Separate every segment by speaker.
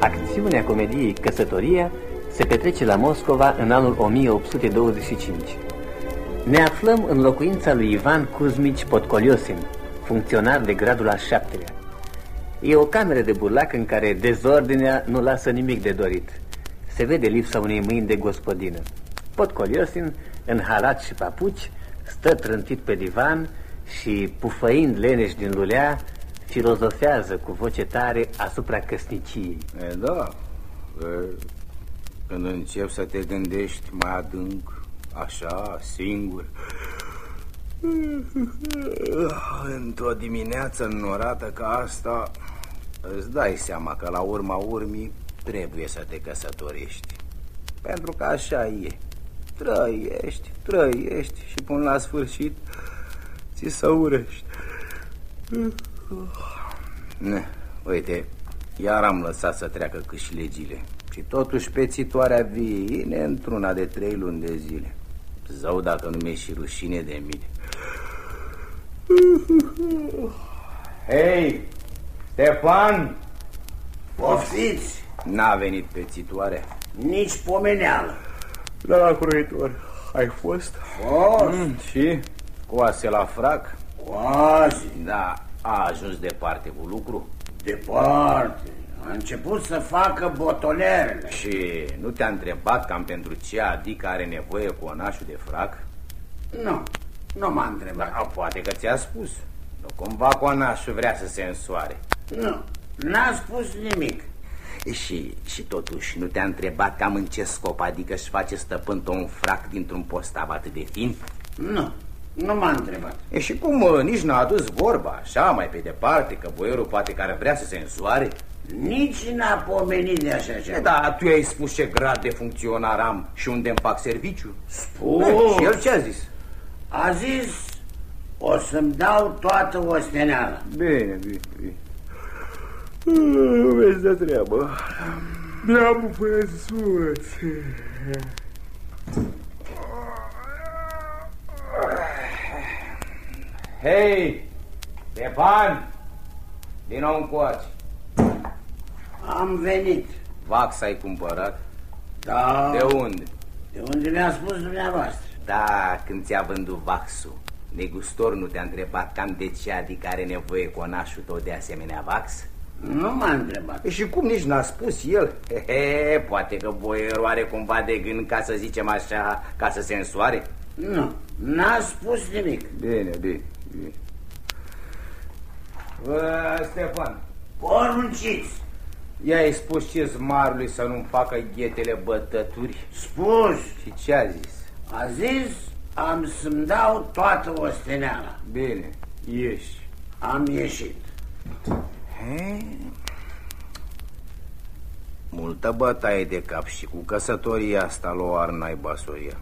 Speaker 1: Acțiunea comediei Căsătoria se petrece la Moscova în anul 1825. Ne aflăm în locuința lui Ivan Kuzmici Potcoliosin, funcționar de gradul al șaptelea. E o cameră de burlac în care dezordinea nu lasă nimic de dorit. Se vede lipsa unei mâini de gospodină. Potcoliosin, în halat și papuci, stă trântit pe divan și, pufăind leneș din lulea, filozofează cu voce tare asupra căsniciei.
Speaker 2: E, da, e, când încep să te gândești mai adânc, așa, singur, într-o dimineață înnorată ca asta, îți dai seama că la urma urmii trebuie să te căsătorești. Pentru că așa e. Trăiești, trăiești și până la sfârșit ți să urăști. Ne, uite, iar am lăsat să treacă câșlegile și totuși pețitoarea vine într-una de trei luni de zile. Zău dacă nu mi-e și rușine de mine. Hei, Stefan!
Speaker 3: Poftiți!
Speaker 2: N-a venit pețitoarea.
Speaker 3: Nici pomeneală.
Speaker 2: La croitor, ai fost?
Speaker 3: Fost. Mm,
Speaker 2: și? Coase la frac?
Speaker 3: Coase.
Speaker 2: Da, a ajuns departe cu lucru?
Speaker 3: Departe. A început să facă botonerele.
Speaker 2: Și nu te-a întrebat cam pentru ce adică are nevoie cu onașul de frac?
Speaker 3: Nu, nu m-a întrebat.
Speaker 2: Da, poate că ți-a spus. Nu cumva conașul vrea să se însoare.
Speaker 3: Nu, n-a spus nimic.
Speaker 2: Și, și totuși nu te-a întrebat cam în ce scop adică își face stăpân un frac dintr-un postav atât de fin?
Speaker 3: Nu, nu m-a întrebat.
Speaker 2: E și cum nici n-a adus vorba, așa mai pe departe, că boierul poate care vrea să se însoare?
Speaker 3: Nici n-a pomenit de așa ceva.
Speaker 2: Da, tu ai spus ce grad de funcționar am și unde îmi fac serviciu?
Speaker 3: Spus.
Speaker 2: și el ce a zis?
Speaker 3: A zis, o să-mi dau toată osteneala.
Speaker 2: Bine, bine, bine. Vezi de treabă. Mi-am văzut. Hei, Stepan, din nou încoace.
Speaker 3: Am venit.
Speaker 2: Vax ai cumpărat?
Speaker 3: Da.
Speaker 2: De unde?
Speaker 3: De unde mi-a spus dumneavoastră.
Speaker 2: Da, când ți-a vândut vaxul. Negustor nu te-a întrebat cam de ce, adică are nevoie conașul tău de asemenea vax?
Speaker 3: Nu m-a întrebat.
Speaker 2: E și cum nici n-a spus el? He, he, poate că boierul are cumva de gând, ca să zicem așa, ca să se însoare?
Speaker 3: Nu, n-a spus nimic.
Speaker 2: Bine, bine, bine. Bă, Stefan.
Speaker 3: Porunciți.
Speaker 2: I-ai spus ce zmarului să nu-mi facă ghetele bătături?
Speaker 3: Spus.
Speaker 2: Și ce a zis?
Speaker 3: A zis, am să-mi dau toată osteneala.
Speaker 2: Bine, ieși.
Speaker 3: Am ieșit.
Speaker 2: He? Multă bătaie de cap și cu căsătoria asta lua ar naiba soia.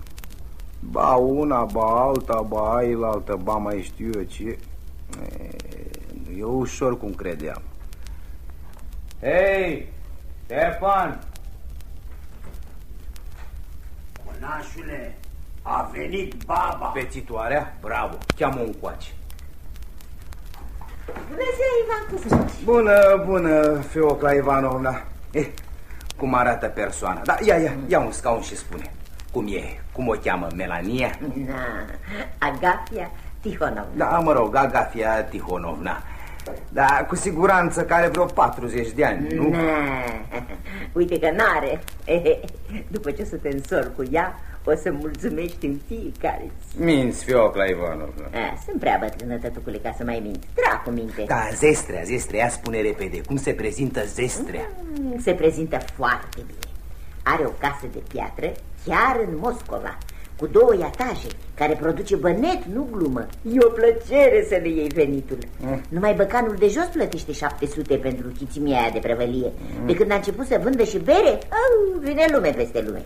Speaker 2: Ba una, ba alta, ba ailaltă, ba mai știu eu ce. E, nu e ușor cum credeam. Hei, Stefan!
Speaker 3: Conașule, a venit baba.
Speaker 2: Pețitoarea? Bravo, cheamă un coace.
Speaker 4: Bună ziua, Ivan Cusăș.
Speaker 2: Bună, bună, Feocla Ivanovna. Eh, cum arată persoana? Da, ia, ia, ia un scaun și spune. Cum e? Cum o cheamă? Melania?
Speaker 4: Na, Agafia Tihonovna.
Speaker 2: Da, mă rog, Agafia Tihonovna. Da, cu siguranță că are vreo 40 de ani, nu?
Speaker 4: Na. Uite că n-are. După ce să te însor cu ea, o să mulțumești în fiecare zi.
Speaker 2: Minți, Fiocla Ivanovna.
Speaker 4: A, sunt prea bătrână, tătucule, ca să mai mint. Dracu minte.
Speaker 2: Da, zestrea, zestrea, spune repede. Cum se prezintă zestrea?
Speaker 4: Mm, se prezintă foarte bine. Are o casă de piatră chiar în Moscova, cu două etaje, care produce bănet, nu glumă. E o plăcere să le iei venitul. Mm. Numai băcanul de jos plătește 700 pentru chițimia aia de prăvălie. Mm. De când a început să vândă și bere, au, vine lume peste lume.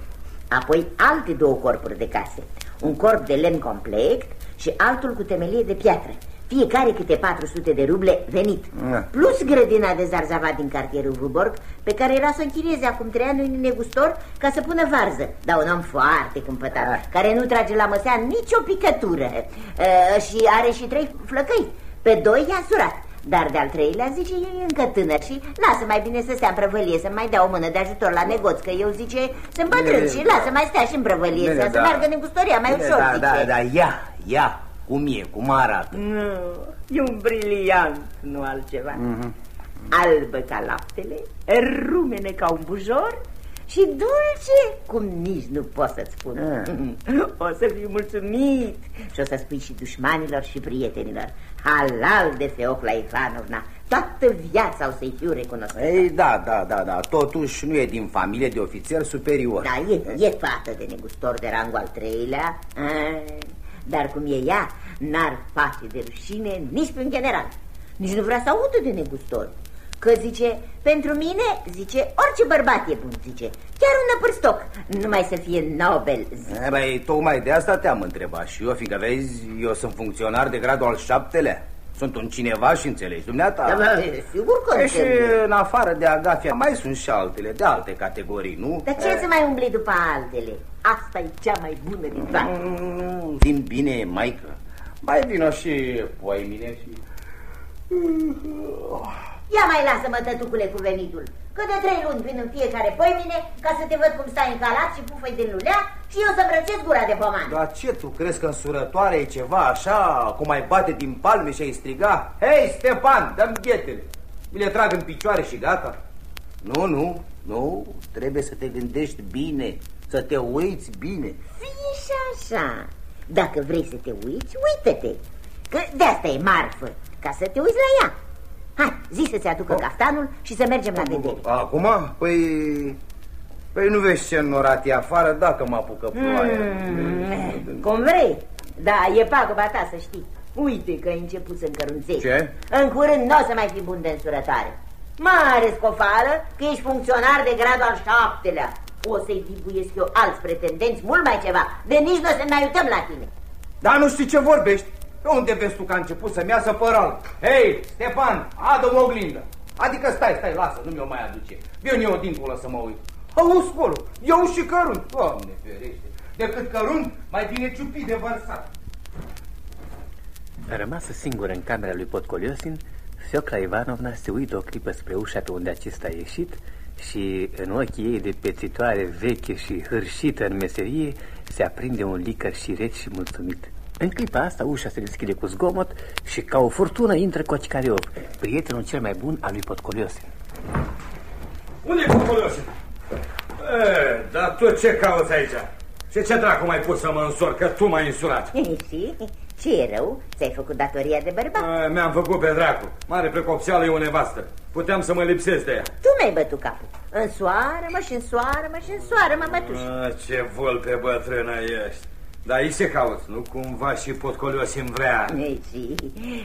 Speaker 4: Apoi alte două corpuri de case. Un corp de lemn complet și altul cu temelie de piatră. Fiecare câte 400 de ruble venit,
Speaker 2: Da.
Speaker 4: plus grădina de zarzavat din cartierul Vuborg, pe care era să o închirieze acum trei ani un negustor ca să pună varză, dar un om foarte cumpătat,
Speaker 2: Da.
Speaker 4: care nu trage la măsea nicio picătură uh, și are și trei flăcăi. Pe doi i-a surat. Dar de-al treilea, zice, e încă tânăr și lasă mai bine să stea în prăvălie, să mai dea o mână de ajutor la negoț, că eu, zice, sunt bătrân
Speaker 2: Bine,
Speaker 4: și
Speaker 2: da.
Speaker 4: lasă mai stea și în prăvălie,
Speaker 2: Bine,
Speaker 4: să, să
Speaker 2: da.
Speaker 4: meargă negustoria mai
Speaker 2: Bine,
Speaker 4: ușor,
Speaker 2: da,
Speaker 4: zice.
Speaker 2: da, da, ia, ia, cum e, cum arată
Speaker 4: Nu, e un briliant, nu altceva.
Speaker 2: Mhm.
Speaker 4: Albă ca laptele, rumene ca un bujor și dulce cum nici nu pot să-ți spun. O să fii mulțumit și o să spui și dușmanilor și prietenilor. Halal de Feocla Ivanovna, toată viața o să-i fiu recunoscător.
Speaker 2: Ei, da, da, da, da, totuși nu e din familie de ofițer superior
Speaker 4: Da, e, e fată de negustor de rangul al treilea, a, dar cum e ea, n-ar face de rușine nici pe un general. Nici nu vrea să audă de negustori. Că zice, pentru mine, zice, orice bărbat e bun, zice, chiar un năpârstoc, numai să fie nobel, zice.
Speaker 2: E, băi, tocmai de asta te-am întrebat și eu, fiindcă vezi, eu sunt funcționar de gradul al șaptelea Sunt un cineva și înțelegi, dumneata
Speaker 4: Da, bă, sigur că
Speaker 2: E și
Speaker 4: înțeleg.
Speaker 2: în afară de Agafia mai sunt și altele, de alte categorii, nu?
Speaker 4: Dar ce să mai umbli după altele? Asta e cea mai bună din toate.
Speaker 2: Mm, Zi bine, maică Mai vină și poimine și...
Speaker 4: Ia mai lasă-mă, tătucule, cu venitul. Că de trei luni vin în fiecare poimine ca să te văd cum stai în calat și pufăi din lulea și eu să-mi răcesc gura de poman.
Speaker 2: Dar ce, tu crezi că însurătoare e ceva așa, cum ai bate din palme și ai striga? Hei, Stepan, dă-mi ghetele! Mi le trag în picioare și gata. Nu, nu, nu, trebuie să te gândești bine, să te uiți bine.
Speaker 4: Fii și așa. Dacă vrei să te uiți, uită-te. Că de asta e marfă, ca să te uiți la ea. Hai, zi să-ți aducă caftanul și să mergem la vedere.
Speaker 2: Acum? Păi... Păi nu vezi ce înnorat e afară dacă mă apucă ploaia.
Speaker 4: Mm, cum vrei. Da, e paguba ta, să știi. Uite că ai început să încărunțești.
Speaker 2: Ce?
Speaker 4: În curând nu o să mai fi bun de însurătoare. Mare scofală că ești funcționar de gradul al șaptelea. O să-i dibuiesc eu alți pretendenți, mult mai ceva. De nici nu o să ne mai uităm la tine.
Speaker 2: Dar nu știi ce vorbești? Pe unde vezi tu că a început să-mi iasă părul? Hei, Stepan, adă-mi o oglindă. Adică stai, stai, lasă, nu mi-o mai aduce. Vin eu dincolo să mă uit. Auzi, colo, eu și cărunt. Doamne ferește, decât cărunt, mai bine ciupit de vărsat.
Speaker 1: Rămasă singură în camera lui Potcoliosin, Fiocla Ivanovna se uită o clipă spre ușa pe unde acesta a ieșit și în ochii ei de pețitoare veche și hârșită în meserie se aprinde un licăr și reci și mulțumit. În clipa asta ușa se deschide cu zgomot și ca o furtună intră Cocicariov, prietenul cel mai bun al lui Potcoliosin.
Speaker 5: Unde e Cocolosin? E, dar tu ce cauți aici? Și ce dracu mai pus să mă însor, că tu m-ai însurat?
Speaker 4: și ce e rău? Ți-ai făcut datoria de bărbat?
Speaker 5: E, Mi-am făcut pe dracu. Mare precopseală e o nevastă. Puteam să mă lipsesc de ea.
Speaker 4: Tu mi-ai bătut capul. Însoară-mă și însoară-mă și însoară-mă, mătuș.
Speaker 5: A, ce vulpe bătrână ești. Dar aici ce cauți? Nu cumva și potcoliosim vrea?
Speaker 4: Ei,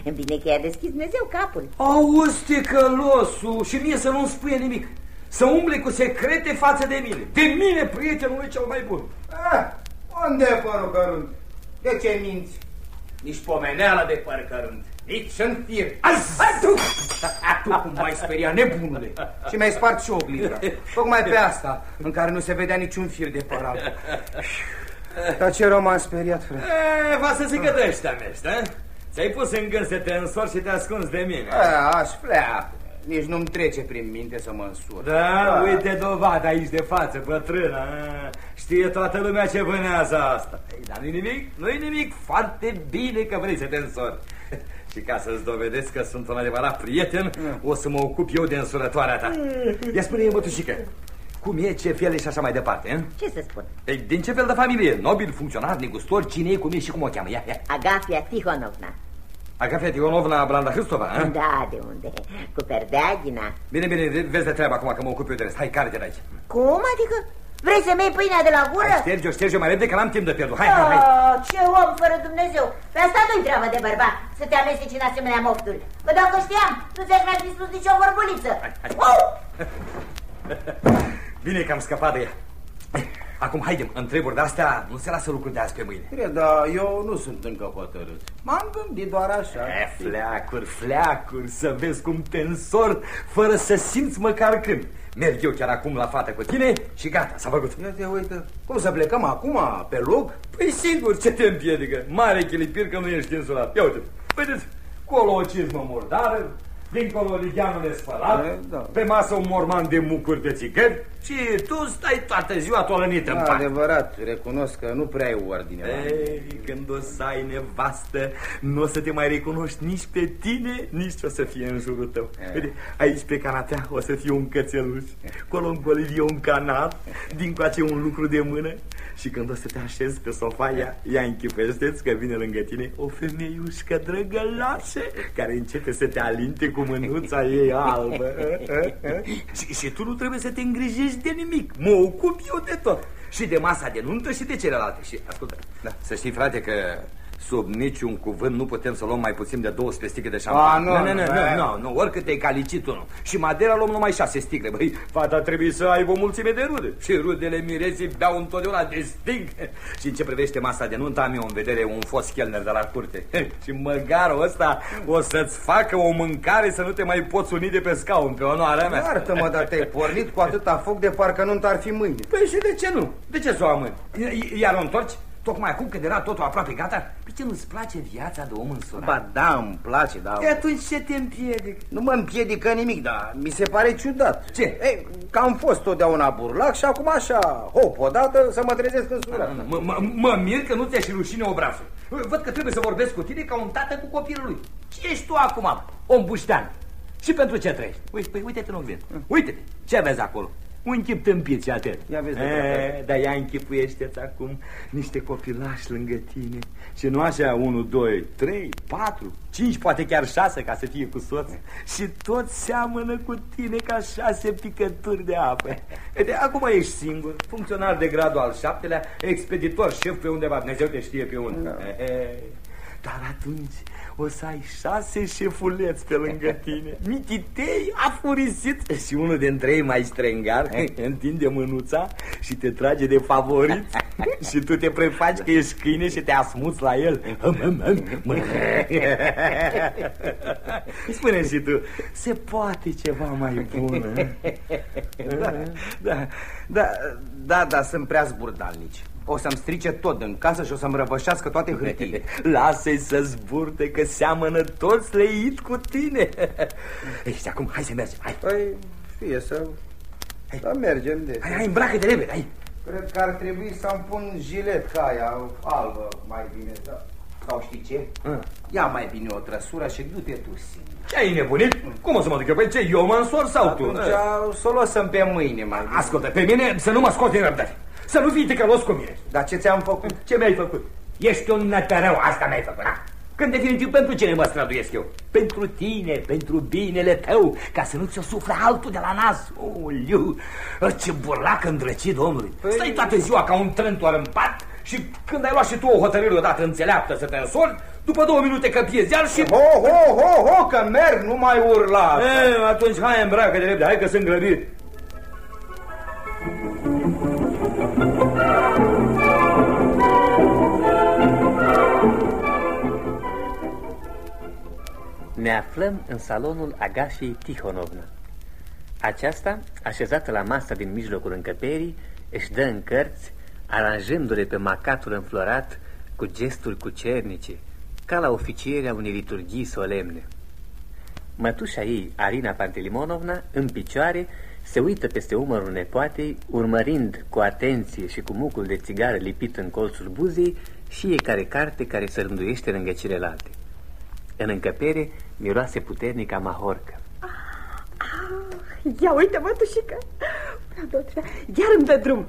Speaker 4: și bine că i-a deschis Dumnezeu capul.
Speaker 5: Auzi, ticălosul, și mie să nu-mi spune nimic. Să umble cu secrete față de mine. De mine, prietenul cel mai bun.
Speaker 2: Ah, unde e părul cărunt? De ce minți? Nici pomeneală de păr cărunt, nici în fir.
Speaker 5: Ai, hai tu!
Speaker 2: Tu cum m-ai speriat, nebunule? Și mi-ai spart și oglinda. Tocmai pe asta, în care nu se vedea niciun fir de păr alb. Dar ce rău m-am speriat, frate.
Speaker 5: E, va să zică de ăștia mești, a? Ți-ai pus în gând să te însori și te ascunzi de mine.
Speaker 2: A, aș vrea. Nici nu-mi trece prin minte să mă însur.
Speaker 5: Da, uite dovada aici de față, bătrână. a? Știe toată lumea ce vânează asta. Ei, dar nu-i nimic, nu-i nimic. Foarte bine că vrei să te însori. Și ca să-ți dovedesc că sunt un adevărat prieten, o să mă ocup eu de însurătoarea ta. Ia spune-i, mătușică, cum e, ce fel e și așa mai departe, eh?
Speaker 4: Ce să spun?
Speaker 5: Ei, din ce fel de familie? Nobil, funcționar, negustor, cine e, cum e și cum o cheamă? Ia, ia.
Speaker 4: Agafia Tihonovna.
Speaker 5: Agafia Tionovna Blanda Hristova, eh?
Speaker 4: Da, de unde? Cu perdeagina.
Speaker 5: Bine, bine, vezi de treabă acum că mă ocup eu de rest. Hai, care de aici?
Speaker 4: Cum adică? Vrei să-mi iei pâinea de la gură?
Speaker 5: Hai, șterge-o, șterge-o mai repede că n-am timp de pierdut. Hai, hai, hai.
Speaker 4: Oh, ce om fără Dumnezeu! Pe asta nu-i treabă de bărbat, să te amesteci în asemenea mofturi. Că dacă știam, nu ți-aș mai fi spus nicio vorbuliță.
Speaker 5: hai.
Speaker 4: Uh!
Speaker 5: Bine că am scăpat de ea. Acum, haidem, întreburi de-astea nu se lasă lucruri de azi pe mâine.
Speaker 2: Bine, dar eu nu sunt încă hotărât. M-am gândit doar așa.
Speaker 5: E, fleacuri, fleacuri, să vezi cum te însor fără să simți măcar când. Merg eu chiar acum la fată cu tine și gata, s-a făcut.
Speaker 2: Ia te uite, cum să plecăm acum, pe loc?
Speaker 5: Păi sigur, ce te împiedică? Mare chilipir că nu ești însurat. Ia uite, vedeți, colo o cizmă murdară, dincolo ligheanul spălat,
Speaker 2: E, da.
Speaker 5: pe masă un morman de mucuri de țigări și tu stai toată ziua tolănită în
Speaker 2: Da,
Speaker 5: pat.
Speaker 2: adevărat, recunosc că nu prea ai ordine. la mine.
Speaker 5: Ei, când o să ai nevastă, nu o să te mai recunoști nici pe tine, nici o să fie în jurul tău.
Speaker 2: E.
Speaker 5: Vede, aici pe canapea o să fie un cățeluș, colo în colivie un canap, din coace un lucru de mână și când o să te așezi pe sofa, ia, ia închipește-ți că vine lângă tine o femeiușcă drăgălașă care începe să te alinte cu mânuța ei albă. și, și tu nu trebuie să te îngrijești de nimic, mă ocup eu de tot. Și de masa de nuntă și de celelalte. Și ascultă, da. să știi, frate, că sub niciun cuvânt nu putem să luăm mai puțin de 12 sticle de șampanie.
Speaker 2: A, nu,
Speaker 5: nu, nu,
Speaker 2: nu,
Speaker 5: nu,
Speaker 2: e.
Speaker 5: nu, nu, oricât te-ai calicit unul. Și Madera luăm numai 6 sticle. Băi, fata trebuie să aibă o mulțime de rude. Și rudele mireții beau întotdeauna de sting. și în ce privește masa de nuntă, am eu în vedere un fost chelner de la curte. și măgarul ăsta o să-ți facă o mâncare să nu te mai poți uni de pe scaun, pe onoarea mea.
Speaker 2: Iartă-mă, dar te-ai pornit cu atâta foc de parcă nu ar fi mâine.
Speaker 5: Păi și de ce nu? De ce să o amâni? I- Iar o întorci? Tocmai acum când era totul aproape gata? Pe ce nu-ți place viața de om însurat?
Speaker 2: Ba da, îmi place, dar
Speaker 5: E atunci ce te împiedică?
Speaker 2: nu mă împiedică nimic, dar mi se pare ciudat.
Speaker 5: Ce?
Speaker 2: Ei, că am fost totdeauna burlac și acum așa, hop, odată să mă trezesc însurat.
Speaker 5: Mă, mă, mă mir că nu ți-a și rușine obrazul. Văd că trebuie să vorbesc cu tine ca un tată cu copilul lui. Ce ești tu acum, om buștean? Și pentru ce trăiești? Uite, păi, uite-te în oglindă. Uite-te, ce vezi acolo? Un chip tâmpit și atât.
Speaker 2: Ia vezi de
Speaker 5: E,
Speaker 2: treabă.
Speaker 5: Dar ia închipuiește-ți acum niște copilași lângă tine. Și nu așa, unu, doi, trei, patru, cinci, poate chiar șase ca să fie cu soț. Și tot seamănă cu tine ca șase picături de apă. Uite, acum ești singur, funcționar de gradul al șaptelea, expeditor, șef pe undeva, Dumnezeu te știe pe unde.
Speaker 2: Da.
Speaker 5: E, e, Dar atunci o să ai șase șefuleți pe lângă tine. Mititei afurisit Și unul dintre ei mai strengar Întinde mânuța și te trage de favorit. Și tu te prefaci că ești câine și te asmuți la el. Hăm, hăm, hăm, mă. Spune și tu Se poate ceva mai bun
Speaker 2: Da, da, da, da, da, sunt prea zburdalnici. O să-mi strice tot în casă și o să-mi răvășească toate hârtiile.
Speaker 5: Lasă-i să zburte că seamănă toți leit cu tine Ești acum, hai să mergem, hai
Speaker 2: Păi, fie să... Da, mergem de...
Speaker 5: Hai, hai, îmbracă-te repede, hai
Speaker 2: Cred că ar trebui să-mi pun jilet ca aia albă mai bine, da. Sau știi ce?
Speaker 5: Ah.
Speaker 2: Ia mai bine o trăsură și du-te tu singur.
Speaker 5: Ce ai nebunit? Cum o să mă duc eu? Păi ce, eu mă însor sau tu?
Speaker 2: Atunci să o lăsăm pe mâine mai bine.
Speaker 5: Ascultă, pe mine să nu mă scoți din răbdare Să nu fii ticălos cu mine
Speaker 2: Dar ce ți-am făcut?
Speaker 5: Ce mi-ai făcut? Ești un nătărău, asta mi-ai făcut da? Când definitiv pentru cine mă străduiesc eu? Pentru tine, pentru binele tău Ca să nu ți-o sufle altul de la nas Uliu, ce burlac îndrăcit, domnului
Speaker 2: Păi-
Speaker 5: Stai toată ziua ca un trântor în pat Și când ai luat și tu o hotărâre odată înțeleaptă să te însori După două minute că piezi iar și...
Speaker 2: Ho, ho, ho, ho, că merg, nu mai urla.
Speaker 5: E, atunci hai îmbracă de repede, hai că sunt grăbit
Speaker 1: Ne aflăm în salonul Agașei Tihonovna. Aceasta, așezată la masa din mijlocul încăperii, își dă în cărți, aranjându-le pe macatul înflorat cu gesturi cucernice, ca la oficierea unei liturghii solemne. Mătușa ei, Arina Pantelimonovna, în picioare, se uită peste umărul nepoatei, urmărind cu atenție și cu mucul de țigară lipit în colțul buzei fiecare carte care se rânduiește lângă celelalte. În încăpere miroase puternic a mahorcă.
Speaker 6: Ia uite, mătușică, una, două, trei, iar îmi dă drum.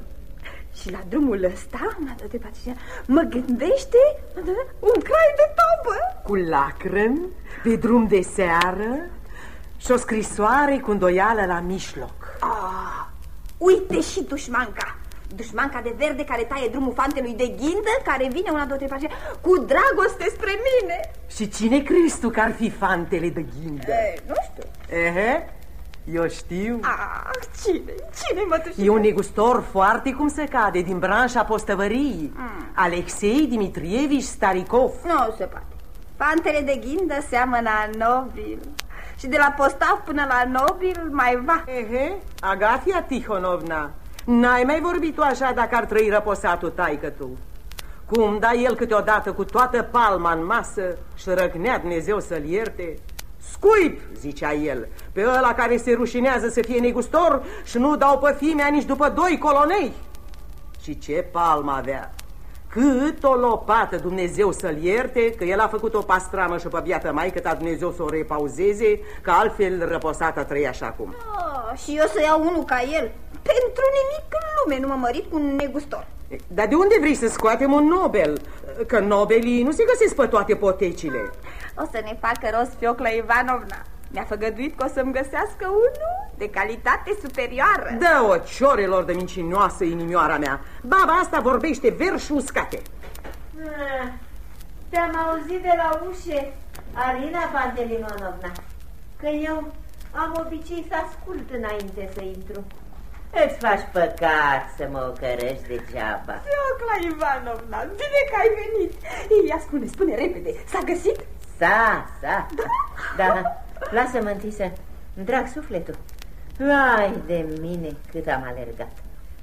Speaker 6: Și la drumul ăsta, una, două, trei, patru, cinci, mă gândește una, două, un crai de tobă.
Speaker 7: Cu lacrimi, de drum de seară și o scrisoare cu îndoială la mijloc.
Speaker 6: Ah, uite și dușmanca. Dușmanca de verde care taie drumul fantelui de ghindă, care vine una, două, trei, patru, cinci, cu dragoste spre mine.
Speaker 7: Și cine crezi tu că ar fi fantele de ghindă?
Speaker 6: E, nu știu.
Speaker 7: Ehe, Eu știu.
Speaker 6: Ah, cine? Cine, mătușică?
Speaker 7: E un negustor foarte cum se cade, din branșa postăvăriei.
Speaker 6: Mm.
Speaker 7: Alexei Dimitrievici Starikov.
Speaker 6: Nu se poate. Fantele de ghindă seamănă a nobil. Și de la postav până la nobil mai va.
Speaker 7: Ehe, Agafia Tihonovna, n-ai mai vorbit tu așa dacă ar trăi răposatul taică tu. Cum da el câteodată cu toată palma în masă și răgnea Dumnezeu să-l ierte? Scuip, zicea el, pe ăla care se rușinează să fie negustor și nu dau pe fimea nici după doi colonei. Și ce palmă avea! Cât o lopată Dumnezeu să-l ierte, că el a făcut o pastramă și pe biată mai ta Dumnezeu să o repauzeze, că altfel răposată trăi așa cum.
Speaker 6: Oh, și eu să iau unul ca el. Pentru nimic în lume nu mă mărit cu un negustor.
Speaker 7: Dar de unde vrei să scoatem un Nobel? Că Nobelii nu se găsesc pe toate potecile.
Speaker 6: O să ne facă rost Fiocla Ivanovna. Mi-a făgăduit că o să-mi găsească unul de calitate superioară.
Speaker 7: Dă o ciorelor de mincinoasă inimioara mea. Baba asta vorbește verși uscate.
Speaker 4: Ah, Te-am auzit de la ușe, Arina Pantelimonovna, că eu am obicei să ascult înainte să intru. Îți faci păcat să mă ocărăști degeaba.
Speaker 6: Fiocla Ivanovna, bine că ai venit. Ia spune, spune repede, s-a găsit?
Speaker 4: Sa, sa. Da, lasă-mă întâi să drag sufletul. Vai de mine cât am alergat.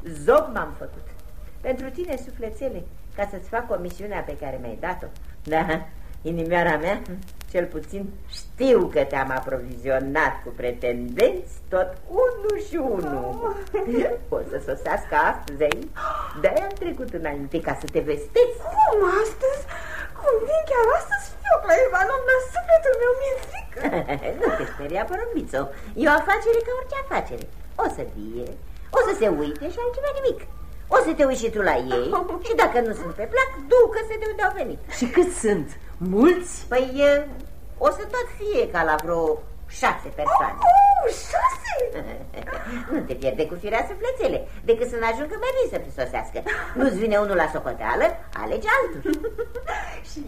Speaker 4: Zob m-am făcut. Pentru tine, sufletele, ca să-ți fac o misiunea pe care mi-ai dat-o. Da, inimioara mea, cel puțin știu că te-am aprovizionat cu pretendenți tot unul și unul. O să sosească astăzi aici? De-aia am trecut înainte ca să te vestesc.
Speaker 6: Cum astăzi? Cum vin chiar astăzi, Fiocla Ivanovna, sufletul meu mi-e frică.
Speaker 4: nu te speria, porumbițo. E o afacere ca orice afacere. O să vie, o să se uite și altceva nimic. O să te uiți și tu la ei și dacă nu sunt pe plac, ducă-se de unde au venit.
Speaker 7: Și cât sunt? Mulți?
Speaker 4: Păi e, o să tot fie ca la vreo șase persoane.
Speaker 6: Oh, șase?
Speaker 4: nu te pierde cu firea suflețele, decât să n-ajungă banii să te sosească. Nu-ți vine unul la socoteală, alege altul.
Speaker 6: și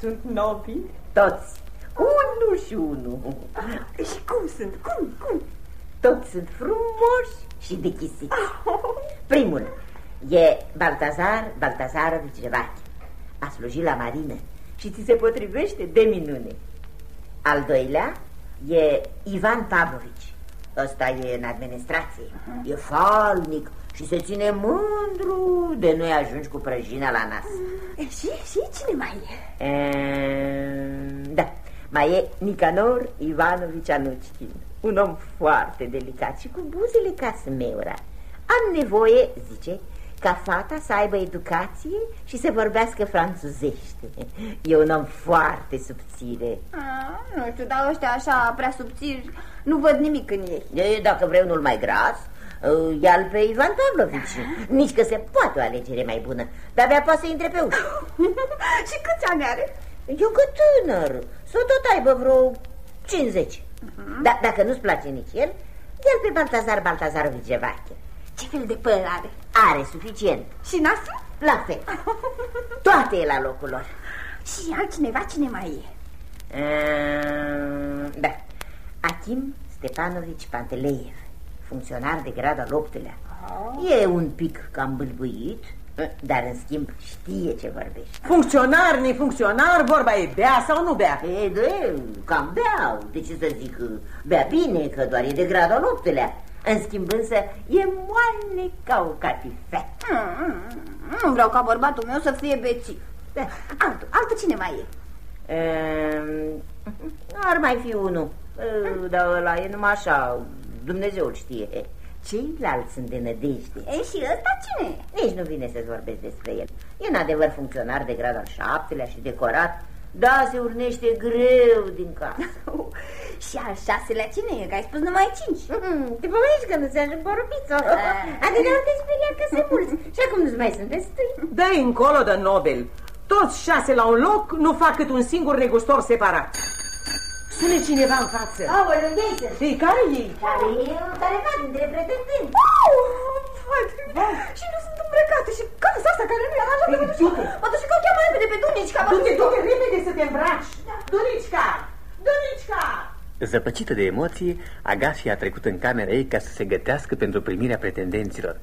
Speaker 6: sunt nobili?
Speaker 4: Toți. Unul și unul.
Speaker 6: Și cum sunt? Cum? Cum?
Speaker 4: Toți sunt frumoși și dechisiți. Primul e Baltazar Baltazarovici Revache. A slujit la marină și ți se potrivește de minune. Al doilea e Ivan Pavlovici. Ăsta e în administrație. E falnic și se ține mândru de noi ajungi cu prăjina la nas.
Speaker 6: E, și, și cine mai e?
Speaker 4: Ehm, Da, mai e Nicanor Ivanovici Anuchtin, un om foarte delicat și cu buzele ca smeura. Am nevoie, zice, ca fata să aibă educație și să vorbească franțuzește. E un om foarte subțire.
Speaker 6: Ah, nu știu, dar ăștia așa prea subțiri, nu văd nimic în ei.
Speaker 4: E, Dacă vrei unul mai gras, uh, ia-l pe Ivan Pavlovici. Nici că se poate o alegere mai bună, dar abia poate să intre pe ușă.
Speaker 6: și câți ani are?
Speaker 4: Eu că tânăr, să tot aibă vreo 50. Da, dacă nu-ți place nici el, el pe Baltazar Baltazarovici Gevache.
Speaker 6: Ce fel de păr are?
Speaker 4: Are suficient.
Speaker 6: Și nasul?
Speaker 4: La fel. Toate e la locul lor.
Speaker 6: Și altcineva cine mai e?
Speaker 4: Ehm, Da. Achim Stepanovici Panteleiev, funcționar de grad al optulea. E un pic cam bâlbuit, dar în schimb știe ce vorbește.
Speaker 7: Funcționar, nefuncționar, vorba e bea sau nu bea?
Speaker 4: E, de, cam beau, de ce să zic, bea bine, că doar e de grad al optulea. În schimb însă e moale ca o catifea.
Speaker 6: Mm, nu vreau ca bărbatul meu să fie bețiv. Altul, altul cine mai e?
Speaker 4: Ehm, Ar mai fi unul, Eh, dar ăla e numai așa, Dumnezeu știe. Ceilalți sunt de nădejde.
Speaker 6: E, și ăsta cine e?
Speaker 4: Nici nu vine să vorbesc despre el. E în adevăr funcționar de grad al șaptelea și decorat, da, se urnește greu din casă.
Speaker 6: și al șaselea cine e? Că ai spus numai cinci.
Speaker 4: Mm, Te pomenești că nu se ajung porupiță. Adică nu te speria că se mulți. Și acum nu mai sunt destui.
Speaker 7: dă încolo de Nobel. Toți șase la un loc nu fac cât un singur negustor separat. Sune cineva în față.
Speaker 4: Aoleu, Gheisă!
Speaker 7: Ei, care ei?
Speaker 4: Care e un careva dintre pretendenți.
Speaker 6: Și nu sunt îmbrăcate și casa asta care nu e aranjată
Speaker 7: Ei,
Speaker 6: pentru
Speaker 7: du-te.
Speaker 6: Mă duc și că o cheamă repede pe Dunici, ca
Speaker 7: Du-te, du-te repede să te îmbraci. Dunicica! Dunicica!
Speaker 1: Zăpăcită de emoție, Agafia a trecut în camera ei ca să se gătească pentru primirea pretendenților.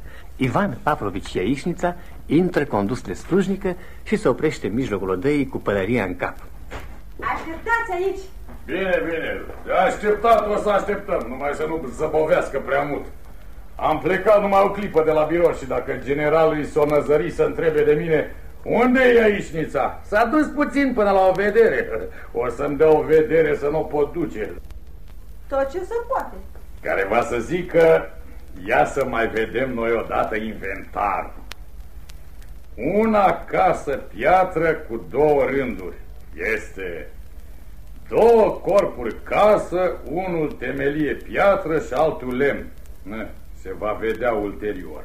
Speaker 1: Ivan Pavlovici Iaișnița intră condus de slujnică și se oprește în mijlocul odăii cu pălăria în cap.
Speaker 6: Așteptați aici!
Speaker 8: Bine, bine. De așteptat o să așteptăm, numai să nu zăbovească prea mult. Am plecat numai o clipă de la birou și dacă generalul îi s-o năzări să întrebe de mine unde e aișnița? S-a dus puțin până la o vedere. O să-mi dea o vedere să nu o pot duce.
Speaker 6: Tot ce se poate.
Speaker 8: Care va să zică, ia să mai vedem noi odată inventar. Una casă piatră cu două rânduri. Este două corpuri casă, unul temelie piatră și altul lemn. Ne, se va vedea ulterior.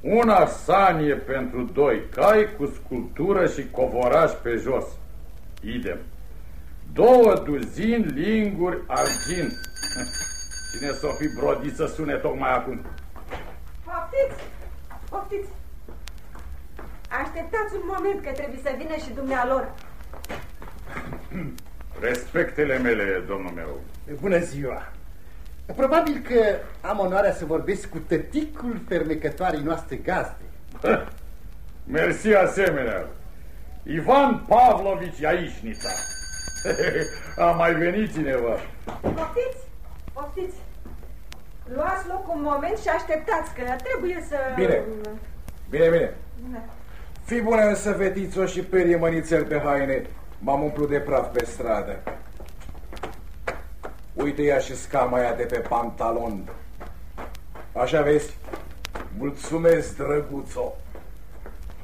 Speaker 8: Una sanie pentru doi cai cu sculptură și covoraj pe jos. Idem. Două duzini linguri argint. Cine s-o fi brodit să sune tocmai acum?
Speaker 6: Poftiți! Poftiți! Așteptați un moment că trebuie să vină și dumnealor.
Speaker 8: Respectele mele, domnul meu.
Speaker 9: Bună ziua! Probabil că am onoarea să vorbesc cu tăticul fermecătoarei noastre gazde.
Speaker 8: Mersi asemenea. Ivan Pavlovici Aișnița. A mai venit cineva.
Speaker 6: Poftiți! Poftiți! Luați loc un moment și așteptați, că trebuie să...
Speaker 10: Bine. Bine, bine. Fii bună să vetiți-o și perie mănițel pe haine. M-am umplut de praf pe stradă. Uite ea și scama aia de pe pantalon. Așa vezi? Mulțumesc, drăguțo.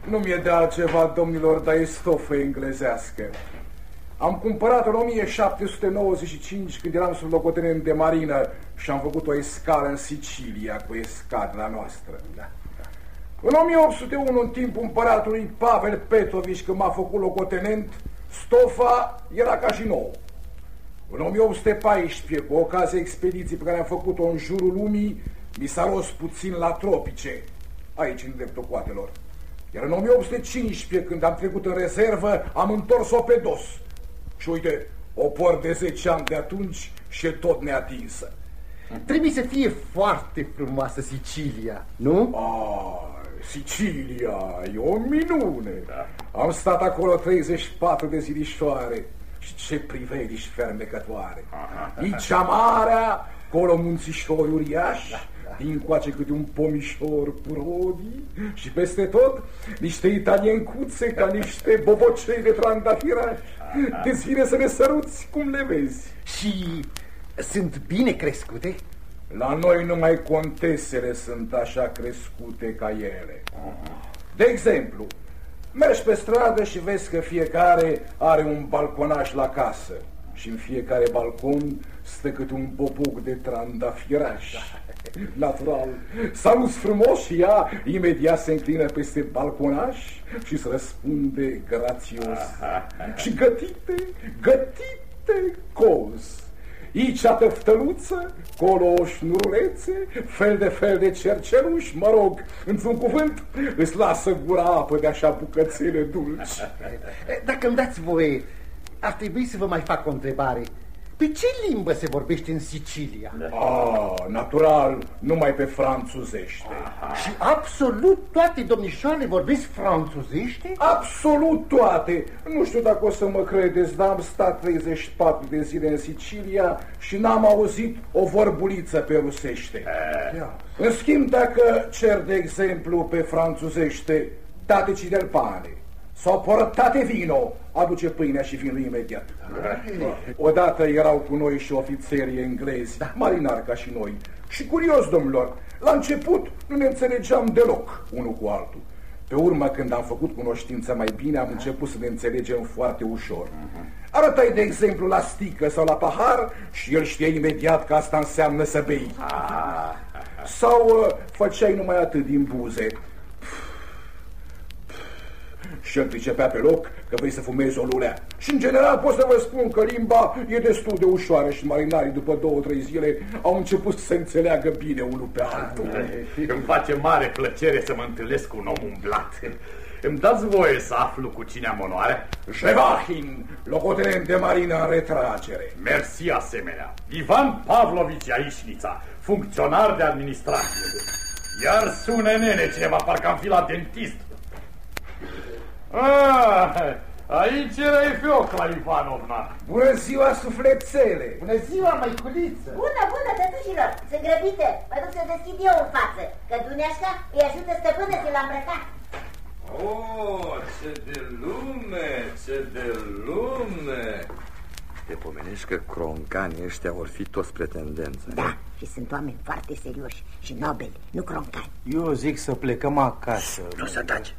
Speaker 10: Nu mi-e de altceva, domnilor, dar e stofă englezească. Am cumpărat în 1795 când eram sub locotenent de marină și am făcut o escală în Sicilia cu escadra noastră. Da, da. În 1801, în timpul împăratului Pavel Petrovici, când m-a făcut locotenent, stofa era ca și nouă. În 1814, cu ocazia expediției pe care am făcut-o în jurul lumii, mi s-a rost puțin la tropice, aici în dreptul coatelor. Iar în 1815, când am trecut în rezervă, am întors-o pe dos. Și uite, o por de 10 ani de atunci și e tot neatinsă.
Speaker 9: Trebuie să fie foarte frumoasă Sicilia, nu?
Speaker 10: Ah, Sicilia, e o minune. Am stat acolo 34 de zilișoare și ce priveliști fermecătoare. Nici amarea, colo munțișori uriași, din coace câte un pomișor cu rodii și peste tot niște italiencuțe ca niște bobocei de trandafirași. De zile să ne săruți cum le vezi.
Speaker 9: Și sunt bine crescute?
Speaker 10: La noi numai contesele sunt așa crescute ca ele. De exemplu, mergi pe stradă și vezi că fiecare are un balconaș la casă și în fiecare balcon stă câte un boboc de trandafiraș. Natural, saluți frumos și ea imediat se înclină peste balconaș și se răspunde grațios. Și gătite, gătite cozi. Aici tăftăluță, colo o șnurulețe, fel de fel de cerceluși, mă rog, într-un cuvânt, îți lasă gura apă de așa bucățele dulci.
Speaker 9: Dacă îmi dați voie, ar trebui să vă mai fac o întrebare. Pe ce limbă se vorbește în Sicilia?
Speaker 10: Ah, natural, numai pe franțuzește.
Speaker 9: Și absolut toate domnișoarele vorbesc franțuzește?
Speaker 10: Absolut toate. Nu știu dacă o să mă credeți, dar am stat 34 de zile în Sicilia și n-am auzit o vorbuliță pe rusește. Ia. În schimb, dacă cer de exemplu pe franțuzește, tateci del pane, sau portate vino, aduce pâinea și vinul imediat. Odată erau cu noi și ofițerii englezi, marinari ca și noi. Și curios, domnilor, la început nu ne înțelegeam deloc unul cu altul. Pe urmă, când am făcut cunoștință mai bine, am început să ne înțelegem foarte ușor. Arătai, de exemplu, la stică sau la pahar și el știa imediat că asta înseamnă să bei. Sau uh, făceai numai atât din buze și el pricepea pe loc că vrei să fumezi o lulea. Și în general pot să vă spun că limba e destul de ușoară și marinarii după două, trei zile au început să se înțeleagă bine unul pe altul.
Speaker 8: Îmi face mare plăcere să mă întâlnesc cu un om umblat. Îmi dați voie să aflu cu cine am onoare?
Speaker 10: Jevahin, locotenent de marină în retragere.
Speaker 8: Mersi asemenea. Ivan Pavlovici Aișnița, funcționar de administrație. Iar sune nene cineva, parcă am fi la dentist. Ah, aici erai Fiocla Ivanovna.
Speaker 10: Bună ziua, sufletele!
Speaker 9: Bună ziua, măiculiță!
Speaker 4: Bună, bună, tătușilor! Sunt grăbite! Mă duc să deschid eu în față, că Duneașca îi ajută stăpână să-l îmbrăcat.
Speaker 5: Oh, ce de lume, ce de lume! Te pomenești că croncanii ăștia vor fi toți pretendenți.
Speaker 4: Da, și sunt oameni foarte serioși și nobili, nu croncani.
Speaker 2: Eu zic să plecăm acasă.
Speaker 5: Nu să taci.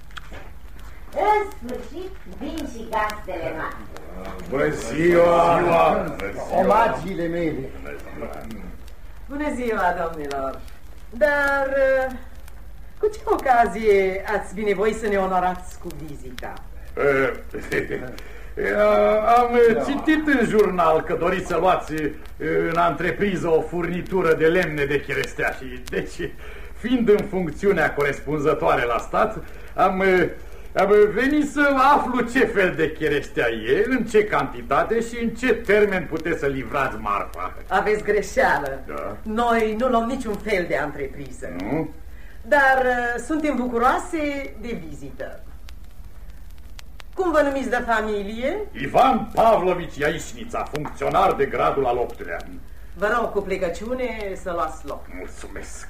Speaker 4: În sfârșit vin și gazdele noastre.
Speaker 10: Bună ziua!
Speaker 8: Ziua!
Speaker 9: Omagiile mele!
Speaker 7: Bună ziua, domnilor! Dar uh, cu ce ocazie ați binevoit să ne onorați cu vizita?
Speaker 8: Eh, Am citit în jurnal că doriți să luați eh, în antrepriză o furnitură de lemne de cheresteași. Deci, fiind în funcțiunea corespunzătoare la stat, am, eh, am venit să aflu ce fel de cherestea e, în ce cantitate și în ce termen puteți să livrați marfa.
Speaker 7: Aveți greșeală.
Speaker 8: Da.
Speaker 7: Noi nu luăm niciun fel de antrepriză.
Speaker 8: Nu?
Speaker 7: Dar uh, suntem bucuroase de vizită. Cum vă numiți de familie?
Speaker 8: Ivan Pavlovici Iaișnița, funcționar de gradul al optulea.
Speaker 7: Vă rog cu plecăciune să luați loc.
Speaker 8: Mulțumesc.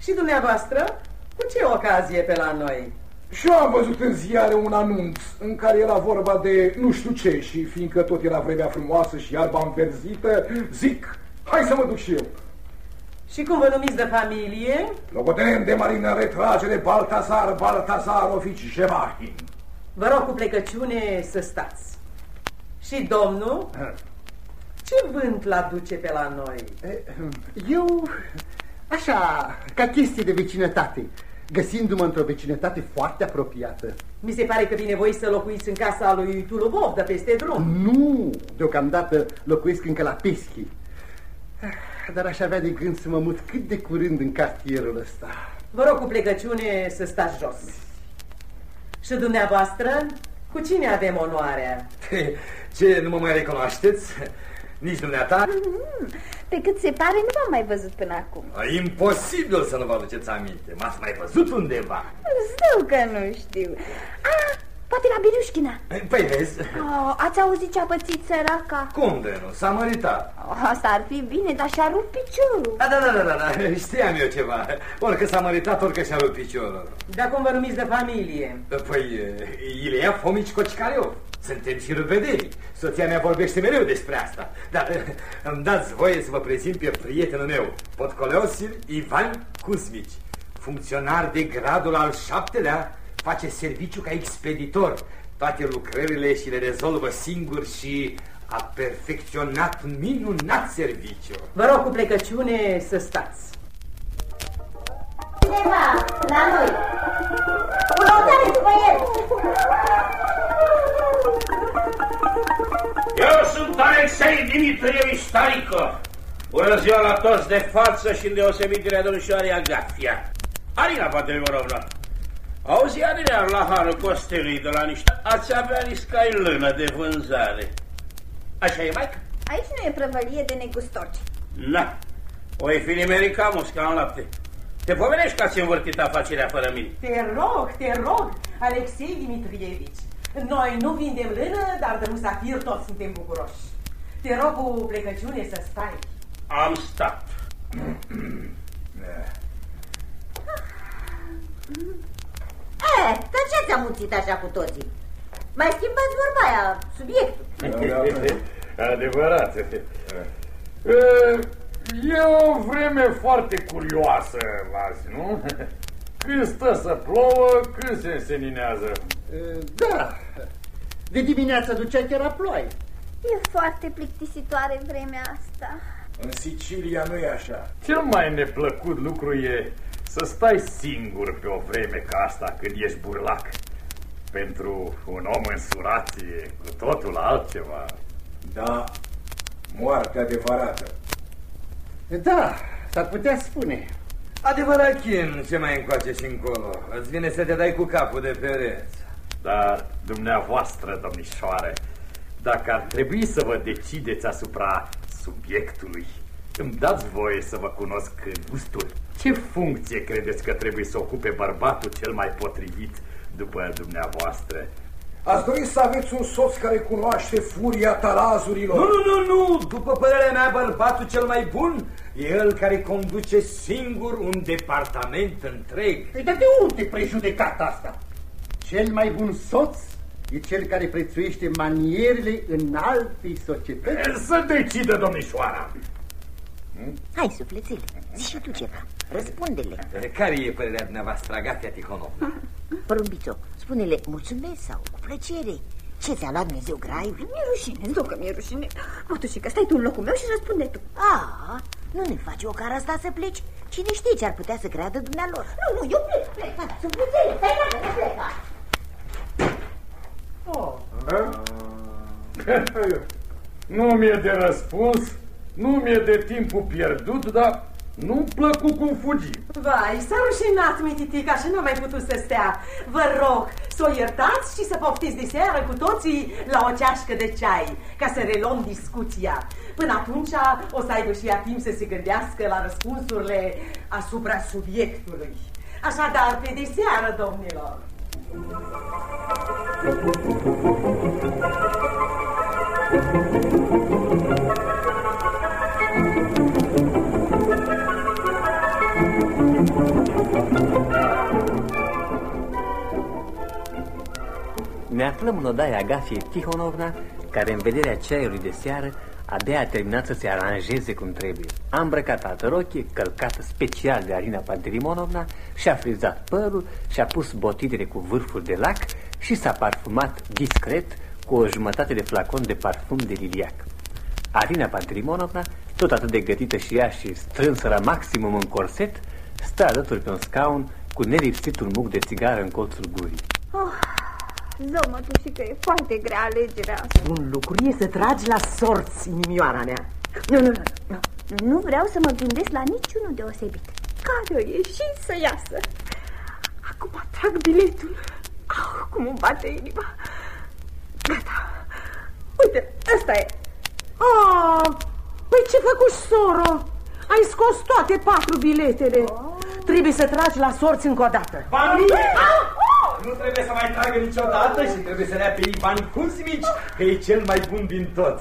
Speaker 7: Și dumneavoastră, cu ce ocazie pe la noi?
Speaker 10: Și eu am văzut în ziare un anunț în care era vorba de nu știu ce și fiindcă tot era vremea frumoasă și iarba înverzită, zic, hai să mă duc și eu.
Speaker 7: Și cum vă numiți de familie?
Speaker 10: Locotenent de marină în retragere Baltazar, Baltazar, ofici Jevahin.
Speaker 7: Vă rog cu plecăciune să stați. Și domnul, ce vânt l aduce pe la noi?
Speaker 9: Eu, așa, ca chestie de vecinătate, găsindu-mă într-o vecinătate foarte apropiată.
Speaker 7: Mi se pare că vine voi să locuiți în casa lui Tulubov, de peste drum.
Speaker 9: Nu, deocamdată locuiesc încă la Peschi. Dar aș avea de gând să mă mut cât de curând în cartierul ăsta.
Speaker 7: Vă rog cu plecăciune să stați jos. Și dumneavoastră, cu cine avem onoarea?
Speaker 5: Ce, nu mă mai recunoașteți? Nici dumneata?
Speaker 11: Pe cât se pare, nu v-am mai văzut până acum.
Speaker 5: Imposibil să nu vă aduceți aminte. M-ați mai văzut undeva.
Speaker 11: Zău că nu știu. Ah, poate la Birușchina.
Speaker 5: Păi vezi,
Speaker 11: Oh, ați auzit ce a pățit săraca?
Speaker 5: cum de nu? S-a măritat.
Speaker 11: Oh, asta ar fi bine, dar și-a rupt piciorul.
Speaker 5: Da, da, da, da, da, da, știam eu ceva. Orică s-a măritat, orică și-a rupt piciorul.
Speaker 7: Dar cum vă numiți de familie?
Speaker 5: Păi, Ileia Fomici Cocicariov. Suntem și ruvedeni. Soția mea vorbește mereu despre asta. Dar îmi dați voie să vă prezint pe prietenul meu, Potcoleosil Ivan Kuzmici, funcționar de gradul al șaptelea, face serviciu ca expeditor. Toate lucrările și le rezolvă singur și a perfecționat minunat serviciu.
Speaker 7: Vă rog cu plecăciune să stați.
Speaker 4: Cineva, la noi. O lăutare după el.
Speaker 3: Eu sunt Alexei Dimitrievici Starico. Bună ziua la toți de față și în deosebitele domnișoarei Agafia. Arina Patrevorovna. Auzi, Arina, la harul costelui de la niște ați avea niscai lână de vânzare. Așa e, Mike?
Speaker 11: Aici nu e prăvălie de negustoci.
Speaker 3: Na, o e fi nimerica musca în lapte. Te pomenești că ați învârtit afacerea fără mine.
Speaker 7: Te rog, te rog, Alexei Dimitrievici. Noi nu vindem lână, dar de musafir toți suntem bucuroși. Te rog cu plecăciune să stai.
Speaker 3: Am stat.
Speaker 4: Eh, dar ce ți-am muțit așa cu toții? Mai schimbați vorba aia, subiectul.
Speaker 8: Adevărat. E o vreme foarte curioasă azi, nu? Când stă să plouă, când se înseninează.
Speaker 9: Da, de dimineață ducea chiar a ploaie.
Speaker 11: E foarte plictisitoare vremea asta.
Speaker 10: În Sicilia nu e așa.
Speaker 8: Cel mai neplăcut lucru e să stai singur pe o vreme ca asta când ești burlac. Pentru un om însurat e cu totul altceva.
Speaker 10: Da, moarte adevărată.
Speaker 9: Da, s-ar putea spune.
Speaker 5: Adevărat, Chin, ce mai încoace și încolo? Îți vine să te dai cu capul de pereți.
Speaker 8: Dar dumneavoastră, domnișoare, dacă ar trebui să vă decideți asupra subiectului, îmi dați voie să vă cunosc gustul. Ce funcție credeți că trebuie să ocupe bărbatul cel mai potrivit după dumneavoastră?
Speaker 10: Ați dori să aveți un soț care cunoaște furia talazurilor?
Speaker 5: Nu, nu, nu, nu! După părerea mea, bărbatul cel mai bun e el care conduce singur un departament întreg.
Speaker 9: Păi, dar de unde prejudecat asta? Cel mai bun soț e cel care prețuiește manierele înaltei societăți.
Speaker 8: Să decidă domnișoara.
Speaker 4: Hai, sufletele, zi și tu ceva. Răspunde-le.
Speaker 5: Care e părerea dumneavoastră, Agafia Tihonovna?
Speaker 4: Porumbițo, spune-le mulțumesc sau cu plăcere. Ce ți-a luat Dumnezeu graiul?
Speaker 6: Mi-e rușine, îți că mi-e rușine. Mătușică, stai tu în locul meu și răspunde tu.
Speaker 4: A, nu ne faci o cara asta să pleci. Cine știe ce ar putea să creadă dumnealor?
Speaker 6: Nu, nu, eu plec, plec.
Speaker 4: Sufletele, stai la mine, pleca.
Speaker 8: Oh. Nu mi-e de răspuns, nu mi-e de timpul pierdut, dar nu-mi plăcu cum fugi.
Speaker 7: Vai, s-a rușinat mititica și n-a mai putut să stea. Vă rog să o iertați și să poftiți de seară cu toții la o ceașcă de ceai, ca să reluăm discuția. Până atunci o să aibă și ea timp să se gândească la răspunsurile asupra subiectului. Așadar, pe de seară, domnilor!
Speaker 1: Ne aflăm în odaia Agafiei Tihonovna, care în vederea ceaiului de seară abia a terminat să se aranjeze cum trebuie. A îmbrăcat altă rochie, călcată special de Arina Pantelimonovna, și-a frizat părul, și-a pus botitele cu vârfuri de lac și s-a parfumat discret cu o jumătate de flacon de parfum de liliac. Arina Pantelimonovna, tot atât de gătită și ea și strânsă la maximum în corset, stă alături pe un scaun cu nelipsitul muc de țigară în colțul gurii.
Speaker 6: Oh, zău, mătușică, e foarte grea alegerea asta.
Speaker 7: Un lucru e să tragi la sorți, inimioara mea.
Speaker 6: Nu, nu, nu, nu. Nu vreau să mă gândesc la niciunul deosebit. Care o ieși să iasă. Acum trag biletul. Ah, cum îmi bate inima. Gata. Uite, ăsta e.
Speaker 7: Ah, păi ce făcuși, soro? Ai scos toate patru biletele. Oh. Trebuie să tragi la sorți încă o dată.
Speaker 5: Ba nu! Nu trebuie să mai tragă niciodată și trebuie să lea pe Ivan Kuzmici, că e cel mai bun din tot.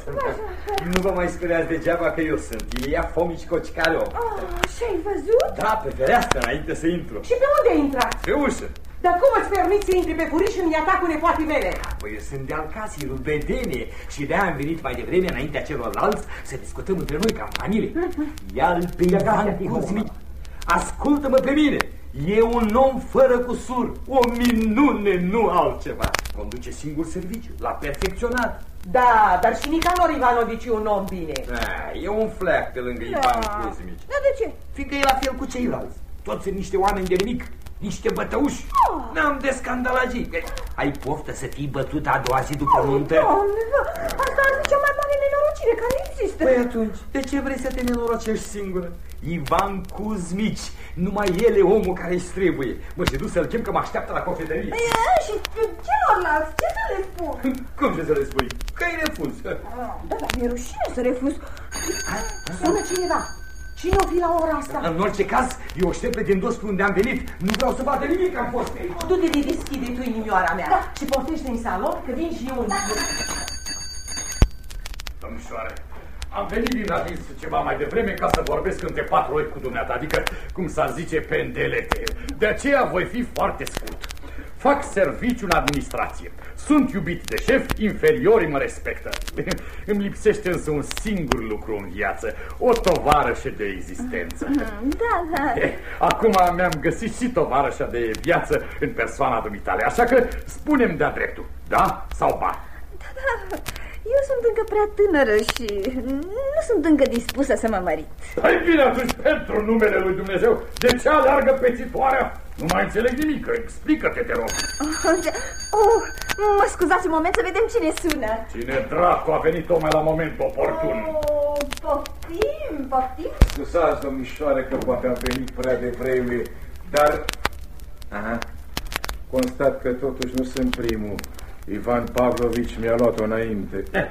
Speaker 5: Nu vă mai speriați degeaba că eu sunt. Ilia Fomici Cocicarov.
Speaker 6: Oh, și ai văzut?
Speaker 5: Da, pe fereastră, înainte să intru.
Speaker 7: Și pe unde ai intrat?
Speaker 5: Pe ușă.
Speaker 7: Dar cum îți permiți să intri pe furiș în iata cu nepoatii mele?
Speaker 5: Păi eu sunt de Alcasii, rubedenie și de-aia am venit mai devreme înaintea celorlalți să discutăm între noi ca în familie. Ia-l pe Ivan Kuzmici. Ascultă-mă pe mine. E un om fără cusur, o minune, nu altceva. Conduce singur serviciu, l-a perfecționat.
Speaker 7: Da, dar și Nicanor Ivanovici e un om bine.
Speaker 5: Da, e un fleac pe lângă
Speaker 6: Da.
Speaker 5: Ivan Kuzmici.
Speaker 6: Dar de ce?
Speaker 5: Fiindcă e la fel cu ceilalți. Toți sunt niște oameni de nimic, niște bătăuși.
Speaker 6: Oh.
Speaker 5: N-am de scandalagii. Ai poftă să fii bătut a doua zi după nuntă?
Speaker 6: Doamne, da, asta ar fi cea mai mare nenorocire care există.
Speaker 5: Păi atunci, de ce vrei să te nenorocești singură? Ivan Kuzmici, numai el e omul care îi trebuie. Mă, și du să-l chem că mă așteaptă la cofetărie.
Speaker 6: Păi, e, și celorlalți, ce să le spun?
Speaker 5: Cum ce să le spui? Că îi refuz.
Speaker 6: Da, dar mi-e rușine să refuz.
Speaker 7: Sună cineva. Cine o fi la ora asta?
Speaker 5: În orice caz, eu o șterg pe din dos pe unde am venit. Nu vreau să vadă nimic că am fost pe aici.
Speaker 7: Du-te de deschide tu inimioara mea da. și poftește în salon că vin și eu în
Speaker 8: Domnișoare, am venit din aviz ceva mai devreme ca să vorbesc între patru ochi cu dumneata, adică, cum s-ar zice, pendelete. De aceea voi fi foarte scurt. Fac serviciu în administrație. Sunt iubit de șef, inferiorii mă respectă. Îmi lipsește însă un singur lucru în viață, o tovarășă de existență.
Speaker 6: Da, da.
Speaker 8: Eh, Acum mi-am găsit și tovarășa de viață în persoana dumitale, așa că spunem de-a dreptul, da sau ba?
Speaker 6: Da, eu sunt încă prea tânără și nu sunt încă dispusă să mă mărit.
Speaker 8: Hai bine atunci pentru numele lui Dumnezeu, de ce aleargă pețitoarea? Nu mai înțeleg nimic, explică-te, te rog.
Speaker 6: Oh, mă scuzați un moment să vedem cine sună.
Speaker 8: Cine dracu a venit tocmai la moment oportun?
Speaker 6: Oh, poftim.
Speaker 11: Poftim, poftim.
Speaker 10: Scuzați, domnișoare, că poate am venit prea devreme, dar... Aha. Constat că totuși nu sunt primul. Ivan Pavlovici mi-a luat-o înainte.
Speaker 11: Uh,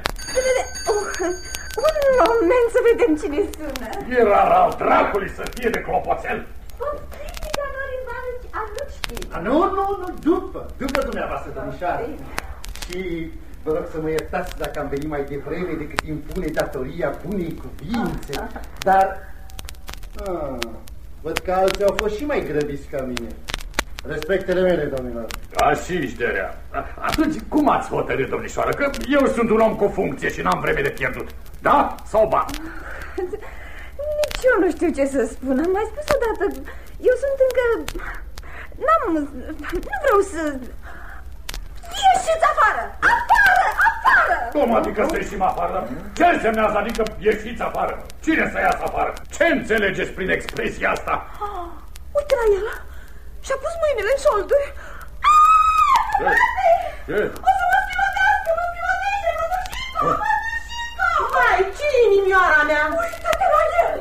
Speaker 11: un moment să vedem cine sună.
Speaker 8: Era al dracului să fie de clopoțel.
Speaker 11: Poftim, Nicanor Ivanovici, am nu știu.
Speaker 9: A, nu, nu, nu, după, după dumneavoastră, domnișoare. Și vă rog să mă iertați dacă am venit mai devreme decât impune datoria bunei cuvințe. Dar, ah, văd că alții au fost și mai grăbiți ca mine. Respectele mele, domnilor.
Speaker 8: Așa de rea. Atunci, cum ați hotărât, domnișoară? Că eu sunt un om cu funcție și n-am vreme de pierdut. Da sau ba?
Speaker 11: Nici eu nu știu ce să spun. Am mai spus odată. Eu sunt încă... N-am... Nu vreau să... Ieșiți afară! Afară! Afară!
Speaker 8: Cum adică să ieșim afară? Ce însemnează adică ieșiți afară? Cine să iasă afară? Ce înțelegeți prin expresia asta?
Speaker 11: Oh, uite la el! Și-a pus mâinile în șolduri.
Speaker 8: Ce? Ce?
Speaker 11: O să mă spilotească, mă spilotește, mă dușică, mă dușică!
Speaker 7: Vai, ce inimioara mea?
Speaker 11: Uită-te la el!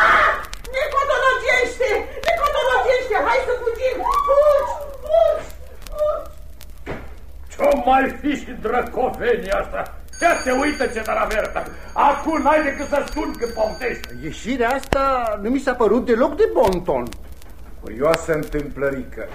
Speaker 7: Ah! Ne cotologește! Ne cotologește! Hai să fugim! Fugi! Fugi! Fugi!
Speaker 8: Ce-o mai fi și drăcovenia asta? Ia te uită ce taravertă! Acum n-ai decât să spun când pomtești!
Speaker 9: Ieșirea asta nu mi s-a părut deloc de bon ton.
Speaker 10: Curioasă întâmplărică.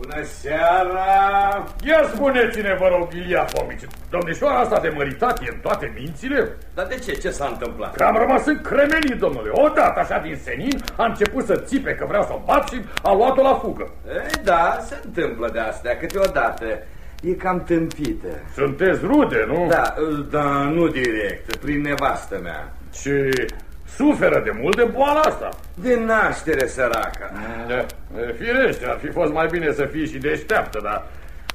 Speaker 8: Bună seara! Ia spuneți-ne, vă rog, Ilia Fomici, domnișoara asta de măritat e în toate mințile?
Speaker 5: Dar de ce? Ce s-a întâmplat?
Speaker 8: Că am rămas încremenit, domnule. Odată, așa din senin, a început să țipe că vreau să o bat și a luat-o la fugă.
Speaker 5: E, da, se întâmplă de astea câteodată. E cam tâmpită.
Speaker 8: Sunteți rude, nu?
Speaker 5: Da, dar nu direct, prin nevastă mea.
Speaker 8: Și suferă de mult de boala asta.
Speaker 5: De naștere, săraca.
Speaker 8: Da, e, firește, ar fi fost mai bine să fii și deșteaptă, dar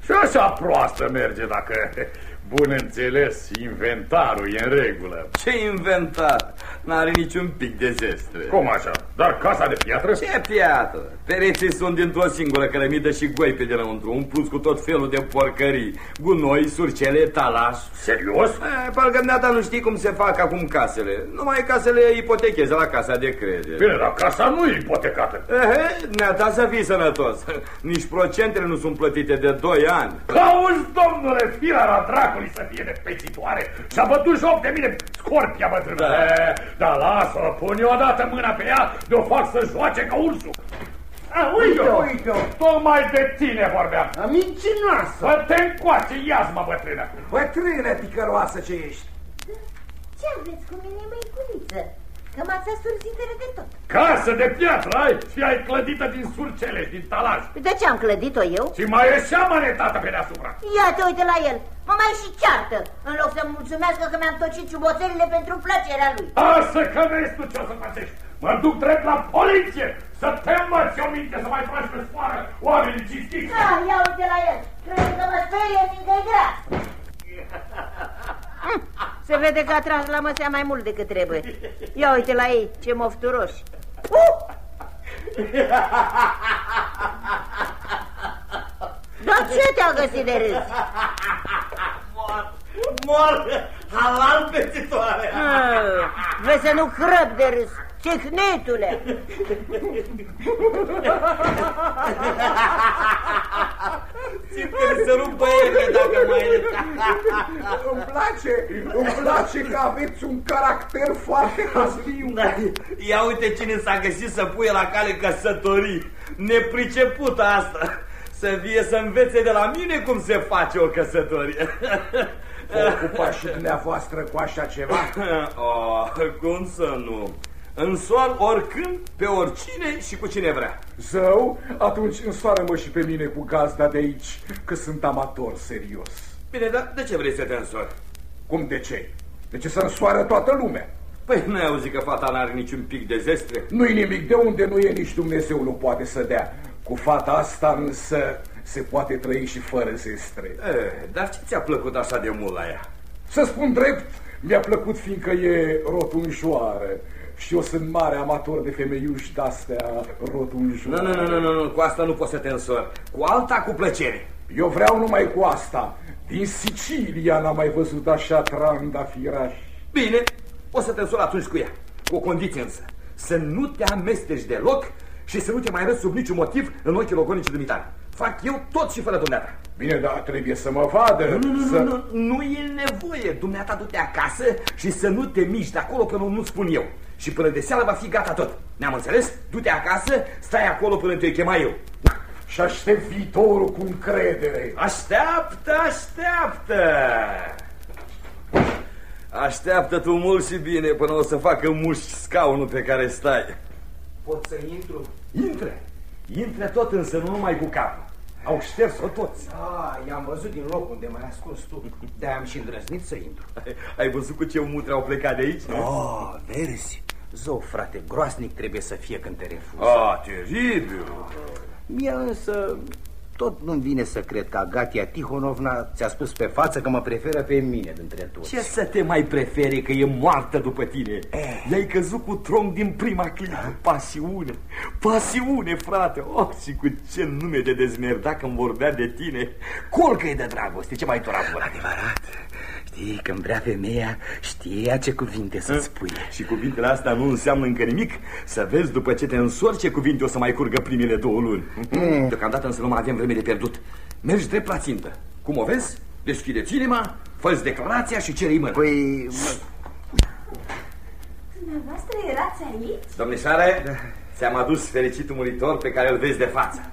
Speaker 8: și așa proastă merge dacă, bun înțeles, inventarul e în regulă.
Speaker 5: Ce inventat? N-are niciun pic de zestre.
Speaker 8: Cum așa? Dar casa de piatră?
Speaker 5: Ce piatră? Pereții sunt dintr-o singură cărămidă și goi pe dinăuntru, umpluți cu tot felul de porcării. Gunoi, surcele, talaș.
Speaker 8: Serios?
Speaker 5: E, parcă dumneata nu știi cum se fac acum casele. Numai casele ipotecheze la casa de credit.
Speaker 8: Bine, dar casa nu e ipotecată.
Speaker 5: Ehe, neata să fii sănătos. Nici procentele nu sunt plătite de 2 ani.
Speaker 8: Auzi, domnule, fira la dracului să fie de pețitoare și-a bătut joc de mine scorpia bătrână.
Speaker 5: Da.
Speaker 8: E, Dar lasă-o, pune odată mâna pe ea, de-o fac să joace ca ursul.
Speaker 9: A, uite-o, uite-o!
Speaker 8: Tocmai de tine vorbeam.
Speaker 9: A mincinoasă!
Speaker 8: Să te încoace, ia-ți-mă, bătrână.
Speaker 10: Bătrână ticăloasă ce ești!
Speaker 4: Ce aveți cu mine, măiculiță? Că m-ați asurzit de tot.
Speaker 8: Casă de piatră ai și ai clădită din surcele și din talaj.
Speaker 4: De ce am clădit-o eu?
Speaker 8: Și mai e seama netată pe deasupra.
Speaker 4: Ia te uite la el, mă mai și ceartă, în loc să mulțumească că mi-am tocit ciuboțelile pentru plăcerea lui.
Speaker 8: Asta că vezi tu ce o să facești. Mă duc drept la poliție să te învăți o minte să mai tragi pe sfoară oamenii cinstiți.
Speaker 4: Da, ia uite la el, crede că mă sperie fiindcă e gras. Se vede că a tras la măsea mai mult decât trebuie. Ia uite la ei, ce mofturoși. Uh! Dar ce te-a găsit de râs?
Speaker 5: Mor, mor, halal pețitoare.
Speaker 4: Ah, Vrei să nu crăp de râs, cihnitule.
Speaker 5: Simt că să rup băierile dacă mai...
Speaker 10: Îmi place, îmi place că aveți un caracter foarte hasliu.
Speaker 5: Da, ia uite cine s-a găsit să puie la cale căsătorii. Nepricepută asta. Să vie să învețe de la mine cum se face o căsătorie.
Speaker 10: Vă ocupați și dumneavoastră cu așa ceva?
Speaker 5: Oh, cum să nu? Însoar oricând, pe oricine și cu cine vrea.
Speaker 10: Zău, atunci însoară-mă și pe mine cu gazda de aici, că sunt amator serios.
Speaker 5: Bine, dar de ce vrei să te însori?
Speaker 10: Cum de ce? De ce să însoară toată lumea?
Speaker 5: Păi n-ai auzit că fata n-are niciun pic de zestre?
Speaker 10: Nu-i nimic de unde nu e, nici Dumnezeu nu poate să dea. Cu fata asta însă se poate trăi și fără zestre.
Speaker 5: E, dar ce ți-a plăcut așa de mult la ea?
Speaker 10: Să spun drept, mi-a plăcut fiindcă e rotunjoară. Și eu sunt mare amator de femeiuși de-astea rotunjoare.
Speaker 5: Nu, nu, nu, nu, nu, cu asta nu poți să te însori. Cu alta, cu plăcere.
Speaker 10: Eu vreau numai cu asta. Din Sicilia n-am mai văzut așa trandafirași.
Speaker 5: Bine, o să te însor atunci cu ea. Cu o condiție însă, să nu te amesteci deloc și să nu te mai arăți sub niciun motiv în ochii logonici dumitare. Fac eu tot și fără dumneata.
Speaker 10: Bine, dar trebuie să mă vadă.
Speaker 5: Nu, nu, nu,
Speaker 10: să...
Speaker 5: nu, nu, nu e nevoie. Dumneata du-te acasă și să nu te miști de acolo până nu spun eu. Și până de seară va fi gata tot. Ne-am înțeles? Du-te acasă, stai acolo până te chema eu.
Speaker 10: Și aștept viitorul cu încredere.
Speaker 5: Așteaptă, așteaptă! Așteaptă tu mult și bine până o să facă mușchi scaunul pe care stai.
Speaker 2: Pot să intru?
Speaker 5: Intre! Intre tot însă, nu numai cu capul. Au șters-o toți.
Speaker 2: Ah, i-am văzut din loc unde m-ai ascuns tu. De-aia am și îndrăznit să intru.
Speaker 5: Ai văzut cu ce mutre au plecat de aici?
Speaker 2: Oh, verzi. Zău, frate, groasnic trebuie să fie când te refuzi.
Speaker 5: Ah, teribil.
Speaker 2: Mie însă tot nu-mi vine să cred că Agatia Tihonovna ți-a spus pe față că mă preferă pe mine dintre toți.
Speaker 5: Ce să te mai prefere că e moartă după tine? Eh. I-ai căzut cu tronc din prima clipă. Pasiune, pasiune, frate. Oh, și cu ce nume de dezmerda când vorbea de tine. Colcă e de dragoste, ce mai tora
Speaker 2: Adevărat. Știi, când vrea femeia, știe ce cuvinte să spui.
Speaker 5: Și cuvintele astea nu înseamnă încă nimic? Să vezi după ce te însori ce cuvinte o să mai curgă primele două luni. Mm. Deocamdată însă nu mai avem vreme de pierdut. Mergi drept la țintă. Cum o vezi? Deschideți inima, fă declarația și cere-i mână.
Speaker 2: Păi...
Speaker 11: Dumneavoastră erați aici?
Speaker 5: Domnișoare, da. ți-am adus fericitul muritor pe care îl vezi de față.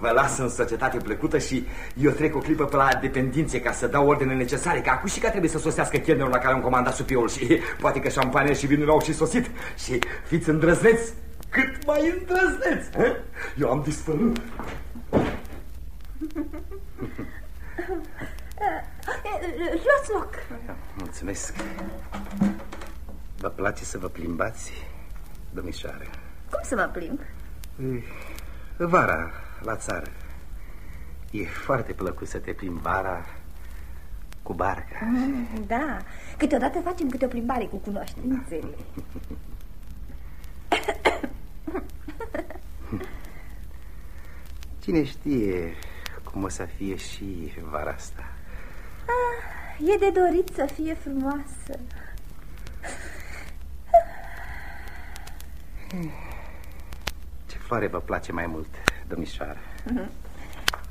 Speaker 5: Vă las în societate plăcută și eu trec o clipă pe la dependințe ca să dau ordine necesare, că acum și că trebuie să sosească chelnerul la care am comandat supioul și poate că șampania și vinul au și sosit. Și fiți îndrăzneți, cât mai îndrăzneți. He? Eu am dispărut.
Speaker 11: Luați loc.
Speaker 2: Mulțumesc. Vă place să vă plimbați, domnișoare?
Speaker 11: Cum să mă plimb?
Speaker 2: Vara, la țară. E foarte plăcut să te plimbi vara cu barca.
Speaker 11: Mm, da, câteodată facem câte o plimbare cu cunoștințele.
Speaker 2: Cine știe cum o să fie și vara asta?
Speaker 11: Ah, e de dorit să fie frumoasă.
Speaker 2: Ce floare vă place mai mult, domnișoară?
Speaker 11: Mhm.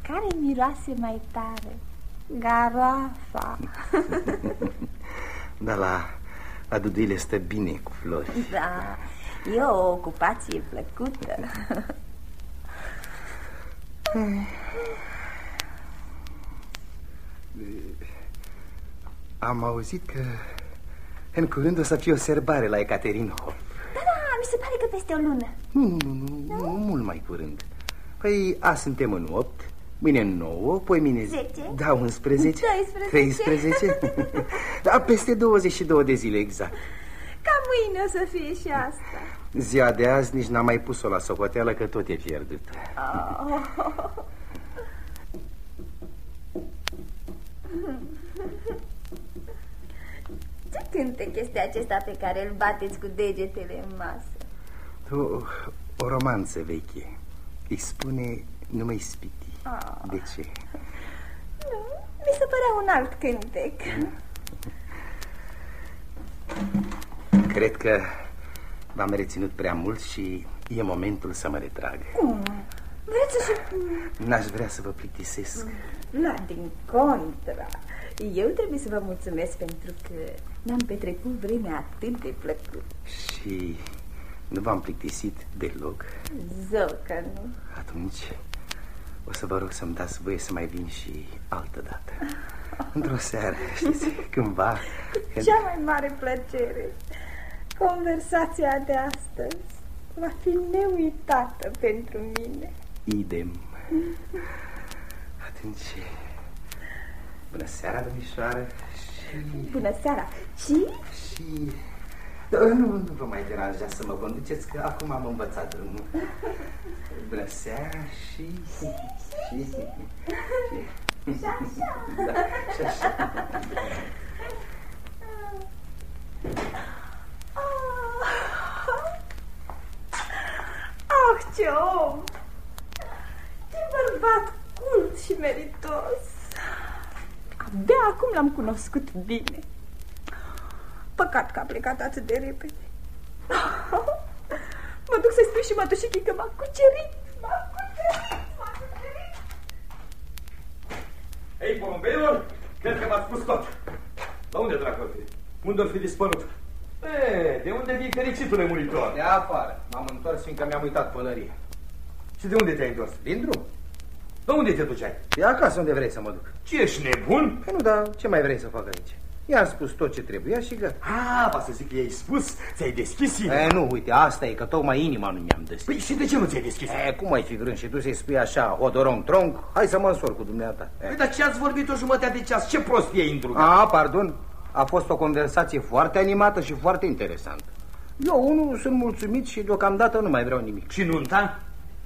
Speaker 11: Care miroase mai tare? Garoafa.
Speaker 2: da, la, la Duduile stă bine cu flori.
Speaker 11: Da, e o ocupație plăcută.
Speaker 2: Am auzit că în curând o să fie o serbare la Ecaterinhov.
Speaker 11: Da, da, mi se pare că peste o lună.
Speaker 2: Nu, nu, nu, nu, nu mult mai curând. Păi, azi suntem în 8, mâine în 9, poi mine...
Speaker 11: 10?
Speaker 2: Da, 11.
Speaker 11: 12.
Speaker 2: 13. da, peste 22 de zile exact.
Speaker 11: Ca mâine o să fie și asta.
Speaker 2: Ziua de azi nici n-am mai pus-o la socoteală că tot e pierdut. Oh.
Speaker 11: Ce cântec este acesta pe care îl bateți cu degetele în masă?
Speaker 2: O, o romanță veche. Îi spune Nu mă ispiti. Oh. De ce?
Speaker 11: Nu, mi se părea un alt cântec.
Speaker 2: Cred că v-am reținut prea mult și e momentul să mă retrag.
Speaker 11: Cum? Vreți să...
Speaker 2: N-aș vrea să vă plictisesc.
Speaker 11: La din contra. Eu trebuie să vă mulțumesc pentru că n-am petrecut vremea atât de plăcut.
Speaker 2: Și nu v-am plictisit deloc?
Speaker 11: Zău că nu.
Speaker 2: Atunci o să vă rog să-mi dați voie să mai vin și altă dată. Într-o seară, știți, cândva...
Speaker 11: Cu când... cea mai mare plăcere. Conversația de astăzi va fi neuitată pentru mine.
Speaker 2: Idem. Atunci, bună seara, domnișoară. Și...
Speaker 11: Bună seara. Și?
Speaker 2: Și... Da, nu, nu vă mai deranja să mă conduceți, că acum am învățat drumul. Bună seara și... Și... Și...
Speaker 11: Și așa.
Speaker 2: Da, și așa.
Speaker 11: Ah, ce om! Ce bărbat cult și meritos! Abia acum l-am cunoscut bine.
Speaker 6: Păcat că a plecat atât de repede. Mă duc să-i spun și mătușichii că m-a cucerit. M-a cucerit, m-a cucerit.
Speaker 5: Ei, porumbeilor, cred că v-ați spus tot. La unde dracu fi? Unde ar fi dispărut? E, de unde vii fericitule muritor?
Speaker 2: De afară. M-am întors fiindcă mi-am uitat pălăria.
Speaker 5: Și de unde te-ai întors?
Speaker 2: Din drum.
Speaker 5: De unde te duceai?
Speaker 2: E acasă unde vrei să mă duc.
Speaker 5: Ce ești nebun?
Speaker 2: Păi nu, dar ce mai vrei să fac aici? I-am spus tot ce trebuia și gata.
Speaker 5: Ah, va să zic că i-ai spus, ți-ai deschis inima.
Speaker 2: E, nu, uite, asta e, că tocmai inima nu mi-am deschis.
Speaker 5: Păi și de ce nu ți-ai deschis?
Speaker 2: E, cum ai fi grând și tu să-i spui așa, hodorong tronc, hai să mă însor cu dumneata. E.
Speaker 5: Păi, dar ce ați vorbit o jumătate de ceas? Ce prostie ai îndrugat?
Speaker 2: A, pardon, a fost o conversație foarte animată și foarte interesantă. Eu, unul, sunt mulțumit și deocamdată nu mai vreau nimic.
Speaker 5: Și nunta?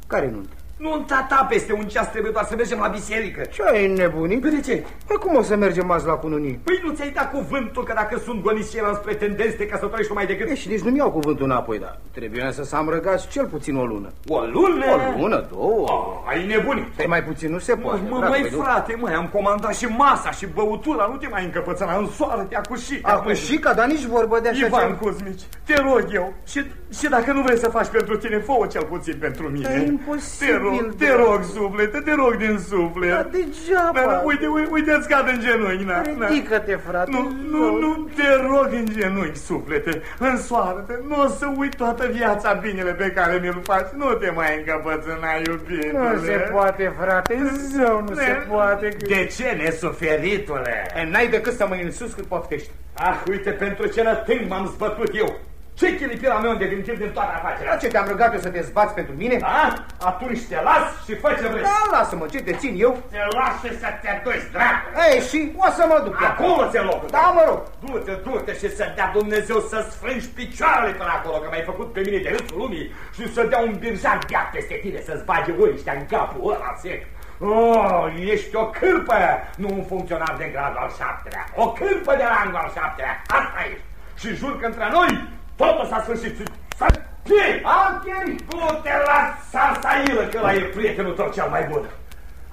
Speaker 2: Care nuntă?
Speaker 5: Nunta ta peste un ceas trebuie doar să mergem la biserică.
Speaker 2: Ce ai nebunit?
Speaker 5: Păi de ce?
Speaker 2: Păi cum o să mergem azi la cununii?
Speaker 5: Păi nu ți-ai dat cuvântul că dacă sunt goniți ceilalți pretendenți de căsătorești mai decât...
Speaker 2: E, și nici nu-mi iau cuvântul înapoi, dar trebuie să s-am răgați cel puțin o lună.
Speaker 5: O lună?
Speaker 2: O lună, două.
Speaker 5: Oh, ai nebunit.
Speaker 2: Păi mai puțin nu se poate.
Speaker 5: Mă,
Speaker 2: dragă,
Speaker 5: mai
Speaker 2: păi nu-
Speaker 5: frate, măi, am comandat și masa și băutura, nu te mai încăpățâna în soară, te acușica.
Speaker 2: Acușica, dar nici vorbă de așa
Speaker 5: Ivan
Speaker 2: ceva.
Speaker 5: Cuzmici, te rog eu, și, și dacă nu vrei să faci pentru tine, fă cel puțin pentru mine.
Speaker 2: E imposibil,
Speaker 5: Te rog, te
Speaker 2: dragă.
Speaker 5: rog, suflete, te rog din suflet.
Speaker 2: Dar degeaba.
Speaker 5: Da, da, uite, uite, uite, îți cad în genunchi, na, na.
Speaker 2: Ridică-te, frate.
Speaker 5: Nu, nu, nu, te rog în genunchi, suflete, însoară-te, nu o să uit toată viața binele pe care mi-l faci, nu te mai încăpățâna, iubitule.
Speaker 2: Nu se poate, frate, zău, nu
Speaker 5: Ne-
Speaker 2: se poate.
Speaker 5: De ce, nesuferitule?
Speaker 2: E, N-ai decât să mă însus cât poftești.
Speaker 5: Ah, uite, pentru ce nătâng m-am zbătut eu. Ce chilipira meu de din din toată afacerea?
Speaker 2: La ce te-am rugat eu să te zbați pentru mine?
Speaker 5: Da? Atunci te las și fă ce vrei.
Speaker 2: Da, lasă-mă, ce te țin eu?
Speaker 5: Te las și să te duci, dracu.
Speaker 2: Ei, și o să mă duc. pe acolo.
Speaker 5: Acolo ți-e locul.
Speaker 2: Da, mă rog.
Speaker 5: Du-te, du-te și să dea Dumnezeu să sfrângi picioarele până acolo, că m-ai făcut pe mine de râsul lumii și să dea un birjan beat peste tine, să-ți bage uriștea în capul ăla sec. Oh, ești o cârpă, nu un funcționar de gradul al șaptelea. O cârpă de rangul al șaptelea. Asta ești. Și jur că între noi totul s-a sfârșit. Să fie!
Speaker 2: Am pierit.
Speaker 5: Du-te la sarsailă, că ăla e prietenul tău cel mai bun.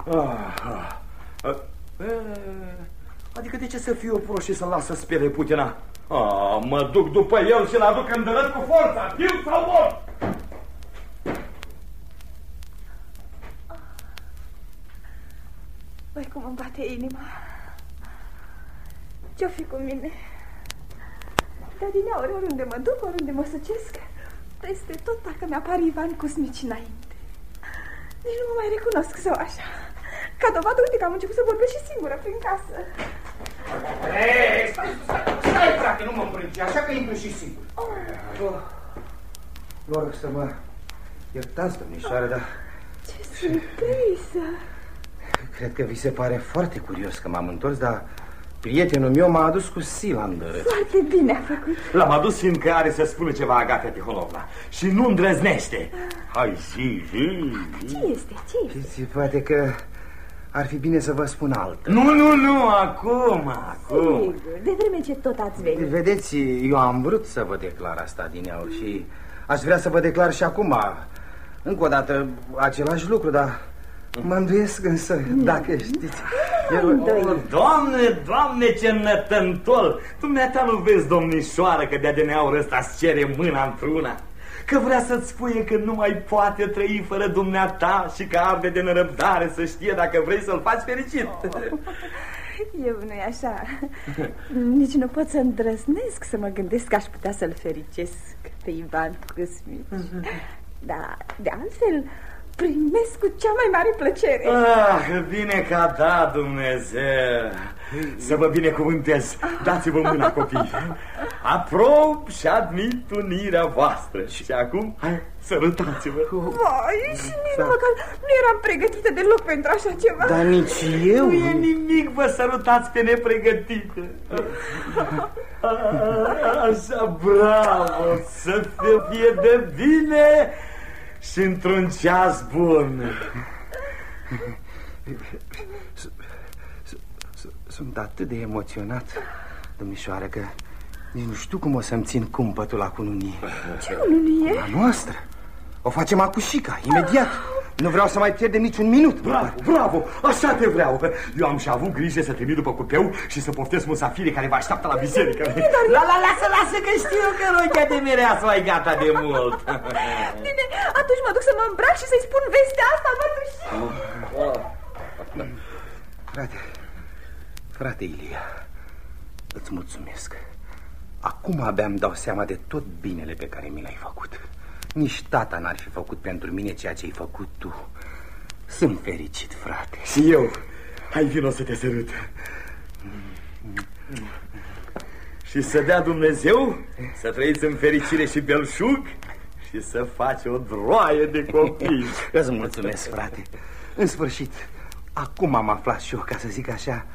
Speaker 5: Ah, ah. Ah, eh, Adică de ce să fiu eu prost și să las să spere Putina? Ah, mă duc după el și-l aduc îndărât cu forța, viu sau mort!
Speaker 6: Băi, cum îmi bate inima. Ce-o fi cu mine? Dar din ori, oriunde mă duc, oriunde mă sucesc, peste tot parcă mi-apar Ivan Cusmici înainte. Nici nu mă mai recunosc sau așa. Ca dovadă, uite că am început să vorbesc și singură prin casă.
Speaker 2: Ei, stai, stai, stai, frate, nu mă îmbrânci, așa că intru și sigur. Oh, Vă rog să mă iertați, domnișoară, dar
Speaker 6: Ce surpriză!
Speaker 2: cred că vi se pare foarte curios că m-am întors, dar prietenul meu m-a adus cu sila în dărât.
Speaker 6: Foarte bine a făcut.
Speaker 5: L-am adus fiindcă are să spună ceva Agafia Tihonovna și nu îndrăznește. Hai, zi, zi, zi.
Speaker 6: Ce este? Ce este?
Speaker 2: Și poate că ar fi bine să vă spun altă.
Speaker 5: Nu, nu, nu, acum, acum.
Speaker 6: Sigur, de vreme ce tot ați venit.
Speaker 2: Vedeți, eu am vrut să vă declar asta din aur și aș vrea să vă declar și acum, încă o dată, același lucru, dar mă îndoiesc însă, dacă știți. Eu,
Speaker 5: Oh, doamne, doamne, ce nătântol! Dumneata nu vezi, domnișoară, că de-a de aur ăsta îți cere mâna într-una? Că vrea să-ți spune că nu mai poate trăi fără dumneata și că arde de nerăbdare să știe dacă vrei să-l faci fericit.
Speaker 6: Eu nu-i așa. Nici nu pot să îndrăznesc să mă gândesc că aș putea să-l fericesc pe Ivan Cusmici. Da, de altfel, primesc cu cea mai mare plăcere.
Speaker 5: Ah, bine că a dat Dumnezeu. Să vă binecuvântez. Dați-vă mâna, copii. Aprob și admit unirea voastră. Și acum, hai, sărutați-vă.
Speaker 6: Vai, și nici nu măcar nu eram pregătită deloc pentru așa ceva.
Speaker 2: Dar nici eu...
Speaker 5: Nu e nimic, vă sărutați pe nepregătită. Așa, bravo Să fie de bine Și într-un ceas bun
Speaker 2: Sunt atât de emoționat, domnișoară, că nici nu știu cum o să-mi țin cumpătul la cununie.
Speaker 6: Ce cununie?
Speaker 2: A noastră. O facem acușica, imediat.
Speaker 9: Nu vreau să mai pierdem niciun minut.
Speaker 5: Bravo, bravo, așa te vreau. Eu am și avut grijă să te trimit după cupeu și să poftesc musafirii care vă așteaptă la biserică. La, la, lasă, lasă, că știu că rochea de mireasă ai gata de mult.
Speaker 11: Bine, atunci mă duc să mă îmbrac și să-i spun vestea asta, mătuși.
Speaker 2: Frate, frate Ilia, îți mulțumesc. Acum abia îmi dau seama de tot binele pe care mi l-ai făcut. Nici tata n-ar fi făcut pentru mine ceea ce ai făcut tu. Sunt fericit, frate.
Speaker 5: Și eu. Hai, vino să te sărut. Și să dea Dumnezeu să trăiți în fericire și belșug și să faci o droaie de copii.
Speaker 2: Îți mulțumesc, frate. În sfârșit, acum am aflat și eu, ca să zic așa,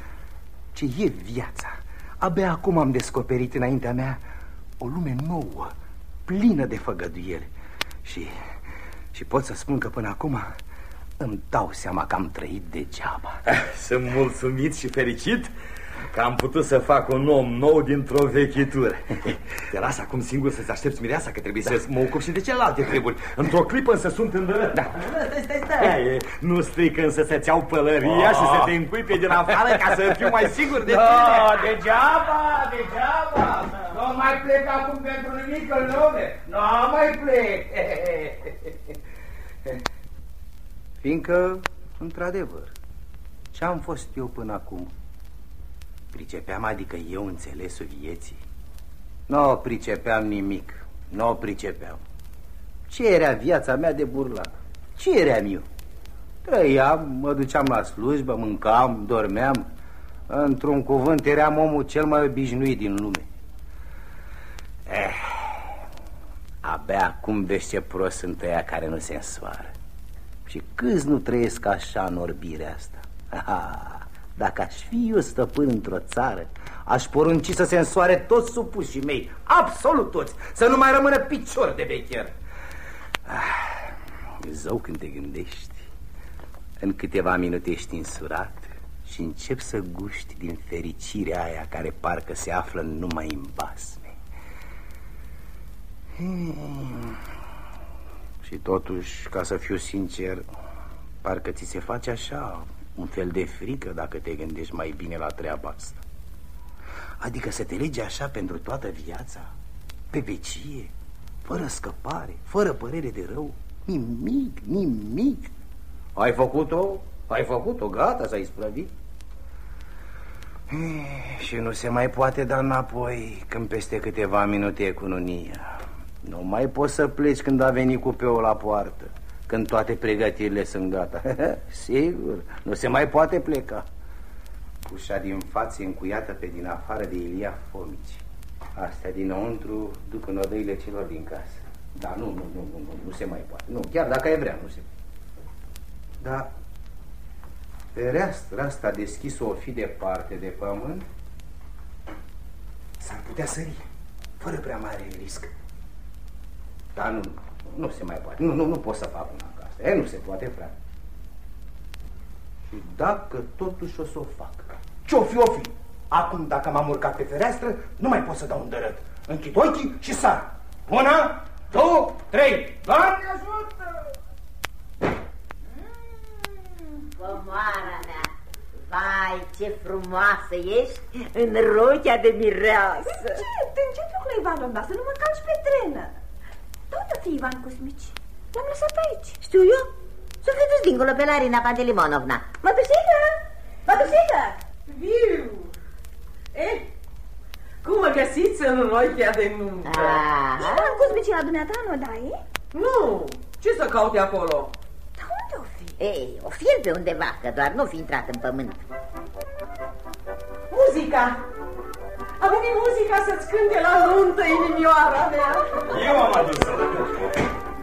Speaker 2: ce e viața. Abia acum am descoperit înaintea mea o lume nouă, plină de făgăduieli. Și, și pot să spun că până acum îmi dau seama că am trăit degeaba.
Speaker 5: Sunt mulțumit și fericit că am putut să fac un om nou dintr-o vechitură. Te las acum singur să-ți aștepți mireasa, că trebuie da. să mă ocup și de celelalte treburi. Într-o clipă însă sunt în
Speaker 2: Da.
Speaker 5: Stai, stai, stai. Nu stric însă să-ți iau pălăria oh. și să te încuipe din afară ca să fiu mai sigur de
Speaker 3: no,
Speaker 5: tine.
Speaker 3: degeaba, degeaba. Nu mai plec acum pentru nimic în lume. Nu mai plec.
Speaker 2: Fiindcă, într-adevăr, ce-am fost eu până acum? Pricepeam, adică eu înțelesul vieții? Nu o pricepeam nimic, nu o pricepeam. Ce era viața mea de burlac? Ce eram eu? Trăiam, mă duceam la slujbă, mâncam, dormeam. Într-un cuvânt, eram omul cel mai obișnuit din lume. Eh, abia acum vezi ce prost sunt ăia care nu se însoară. Și câți nu trăiesc așa în orbirea asta? Aha, dacă aș fi eu stăpân într-o țară, aș porunci să se însoare toți supușii mei, absolut toți, să nu mai rămână picior de becher. Ah, zău când te gândești, în câteva minute ești însurat și încep să guști din fericirea aia care parcă se află numai în basme. Hmm. Și totuși, ca să fiu sincer, parcă ți se face așa un fel de frică dacă te gândești mai bine la treaba asta. Adică să te legi așa pentru toată viața, pe vecie, fără scăpare, fără părere de rău, nimic, nimic. Ai făcut-o? Ai făcut-o, gata, s-ai isprăvit. Și nu se mai poate da înapoi când peste câteva minute e cununia. Nu mai poți să pleci când a venit cupeul la poartă, când toate pregătirile sunt gata. Sigur, nu se mai poate pleca. Ușa din față e încuiată pe din afară de Ilia Fomici. Astea dinăuntru duc în odăile celor din casă. Da, nu, nu, nu, nu, nu, nu se mai poate. Nu, chiar dacă e vrea, nu se Da, fereastra asta deschisă o fi departe de pământ, s-ar putea sări, fără prea mare risc. Dar nu, nu se mai poate. Nu, nu, nu pot să fac una ca asta. E, nu se poate, frate. Și dacă totuși o să o fac, ce-o fi, o fi. Acum, dacă m-am urcat pe fereastră, nu mai pot să dau un dărât. Închid ochii și sar. Una, două, trei. Doamne ajută!
Speaker 4: Comoara mea, vai, ce frumoasă ești în rochea de mireasă.
Speaker 11: Încet, încet, lucrul Ivanovna, să nu mă calci pe trenă. De unde fi Ivan Cosmici? L-am lăsat pe aici.
Speaker 4: Știu eu? Să fi dus dincolo pe Larina Pantelimonovna.
Speaker 11: Mătușică! Mătușică!
Speaker 7: Viu! Eh, cum mă găsiți în rochea de nuntă?
Speaker 4: Ah,
Speaker 11: Ivan Cosmici la dumneata în odaie?
Speaker 7: Nu, ce să caute acolo?
Speaker 11: Dar unde o fi?
Speaker 4: Ei, o fi el pe undeva, că doar nu fi intrat în pământ.
Speaker 7: Muzica! A venit muzica să-ți cânte la nuntă, inimioara mea.
Speaker 5: Eu am adus-o.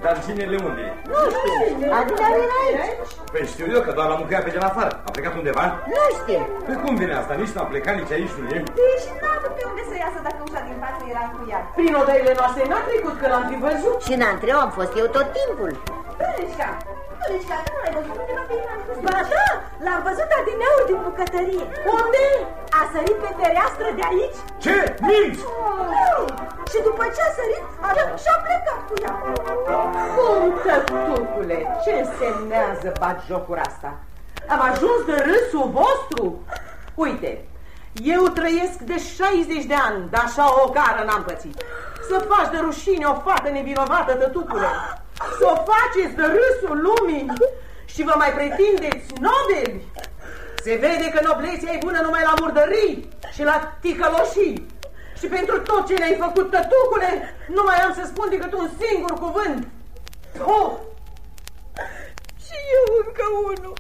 Speaker 5: Dar ginele unde e?
Speaker 4: Nu știu, adică vine aici.
Speaker 5: Păi știu eu că doar l-am mâncat pe din afară. A plecat undeva?
Speaker 4: Nu știu.
Speaker 5: Păi cum vine asta? Nici n-a plecat, nici aici nu e.
Speaker 11: Deci n-a avut pe unde să iasă dacă ușa din față era încuiată.
Speaker 7: Prin odăile noastre n-a trecut că l-am fi văzut.
Speaker 4: Și în antreu am fost eu tot timpul.
Speaker 11: Bărișca, Bărișca, nu l-ai văzut undeva pe Ivan Cosmici? Ba da, l-am văzut adineauri din bucătărie.
Speaker 7: Unde?
Speaker 11: A sărit pe fereastră de aici?
Speaker 5: Ce? Minți!
Speaker 11: Nu! și după ce a sărit și-a plecat cu ea.
Speaker 7: Cum, tătucule, ce însemnează jocura asta? Am ajuns de râsul vostru? Uite, eu trăiesc de 60 de ani, dar așa o gară n-am pățit. Să faci de rușine o fată nevinovată, tătucule. Să o faceți de râsul lumii și vă mai pretindeți nobili. Se vede că nobleția e bună numai la murdării și la ticăloșii. Și pentru tot ce ne-ai făcut, tătucule, nu mai am să spun decât un singur cuvânt. Oh!
Speaker 11: Și eu încă unul.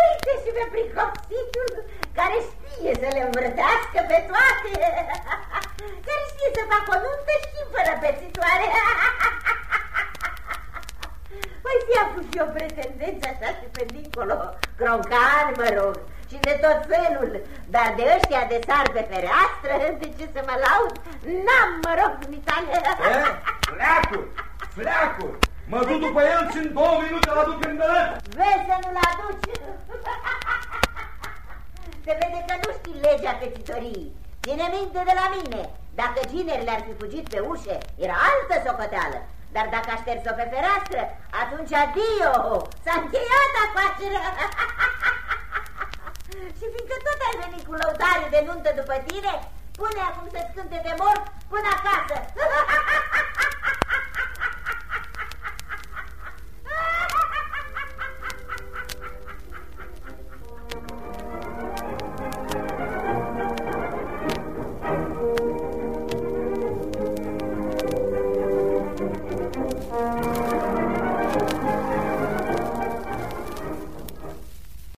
Speaker 4: Uite și pe pricopsitul care știe să le învârtească pe toate, care știe să facă o nuntă și fără pețitoare. Păi fi avut și o pretendență așa și pe dincolo, croncan, mă rog, și de tot felul, dar de ăștia de sar pe fereastră, de ce să mă laud, n-am, mă rog, mitale.
Speaker 5: Fleacuri, fleacuri, mă duc după el și în două minute l aduc în dărăt.
Speaker 4: Vezi să nu-l aduci? Se vede că nu știi legea pețitorii. Ține minte de la mine. Dacă ginerile ar fi fugit pe ușe, era altă socoteală. Dar dacă așters-o pe fereastră, atunci adio, s-a încheiat afacerea. Și fiindcă tot ai venit cu lăutare de nuntă după tine, pune acum să-ți cânte de mort până acasă.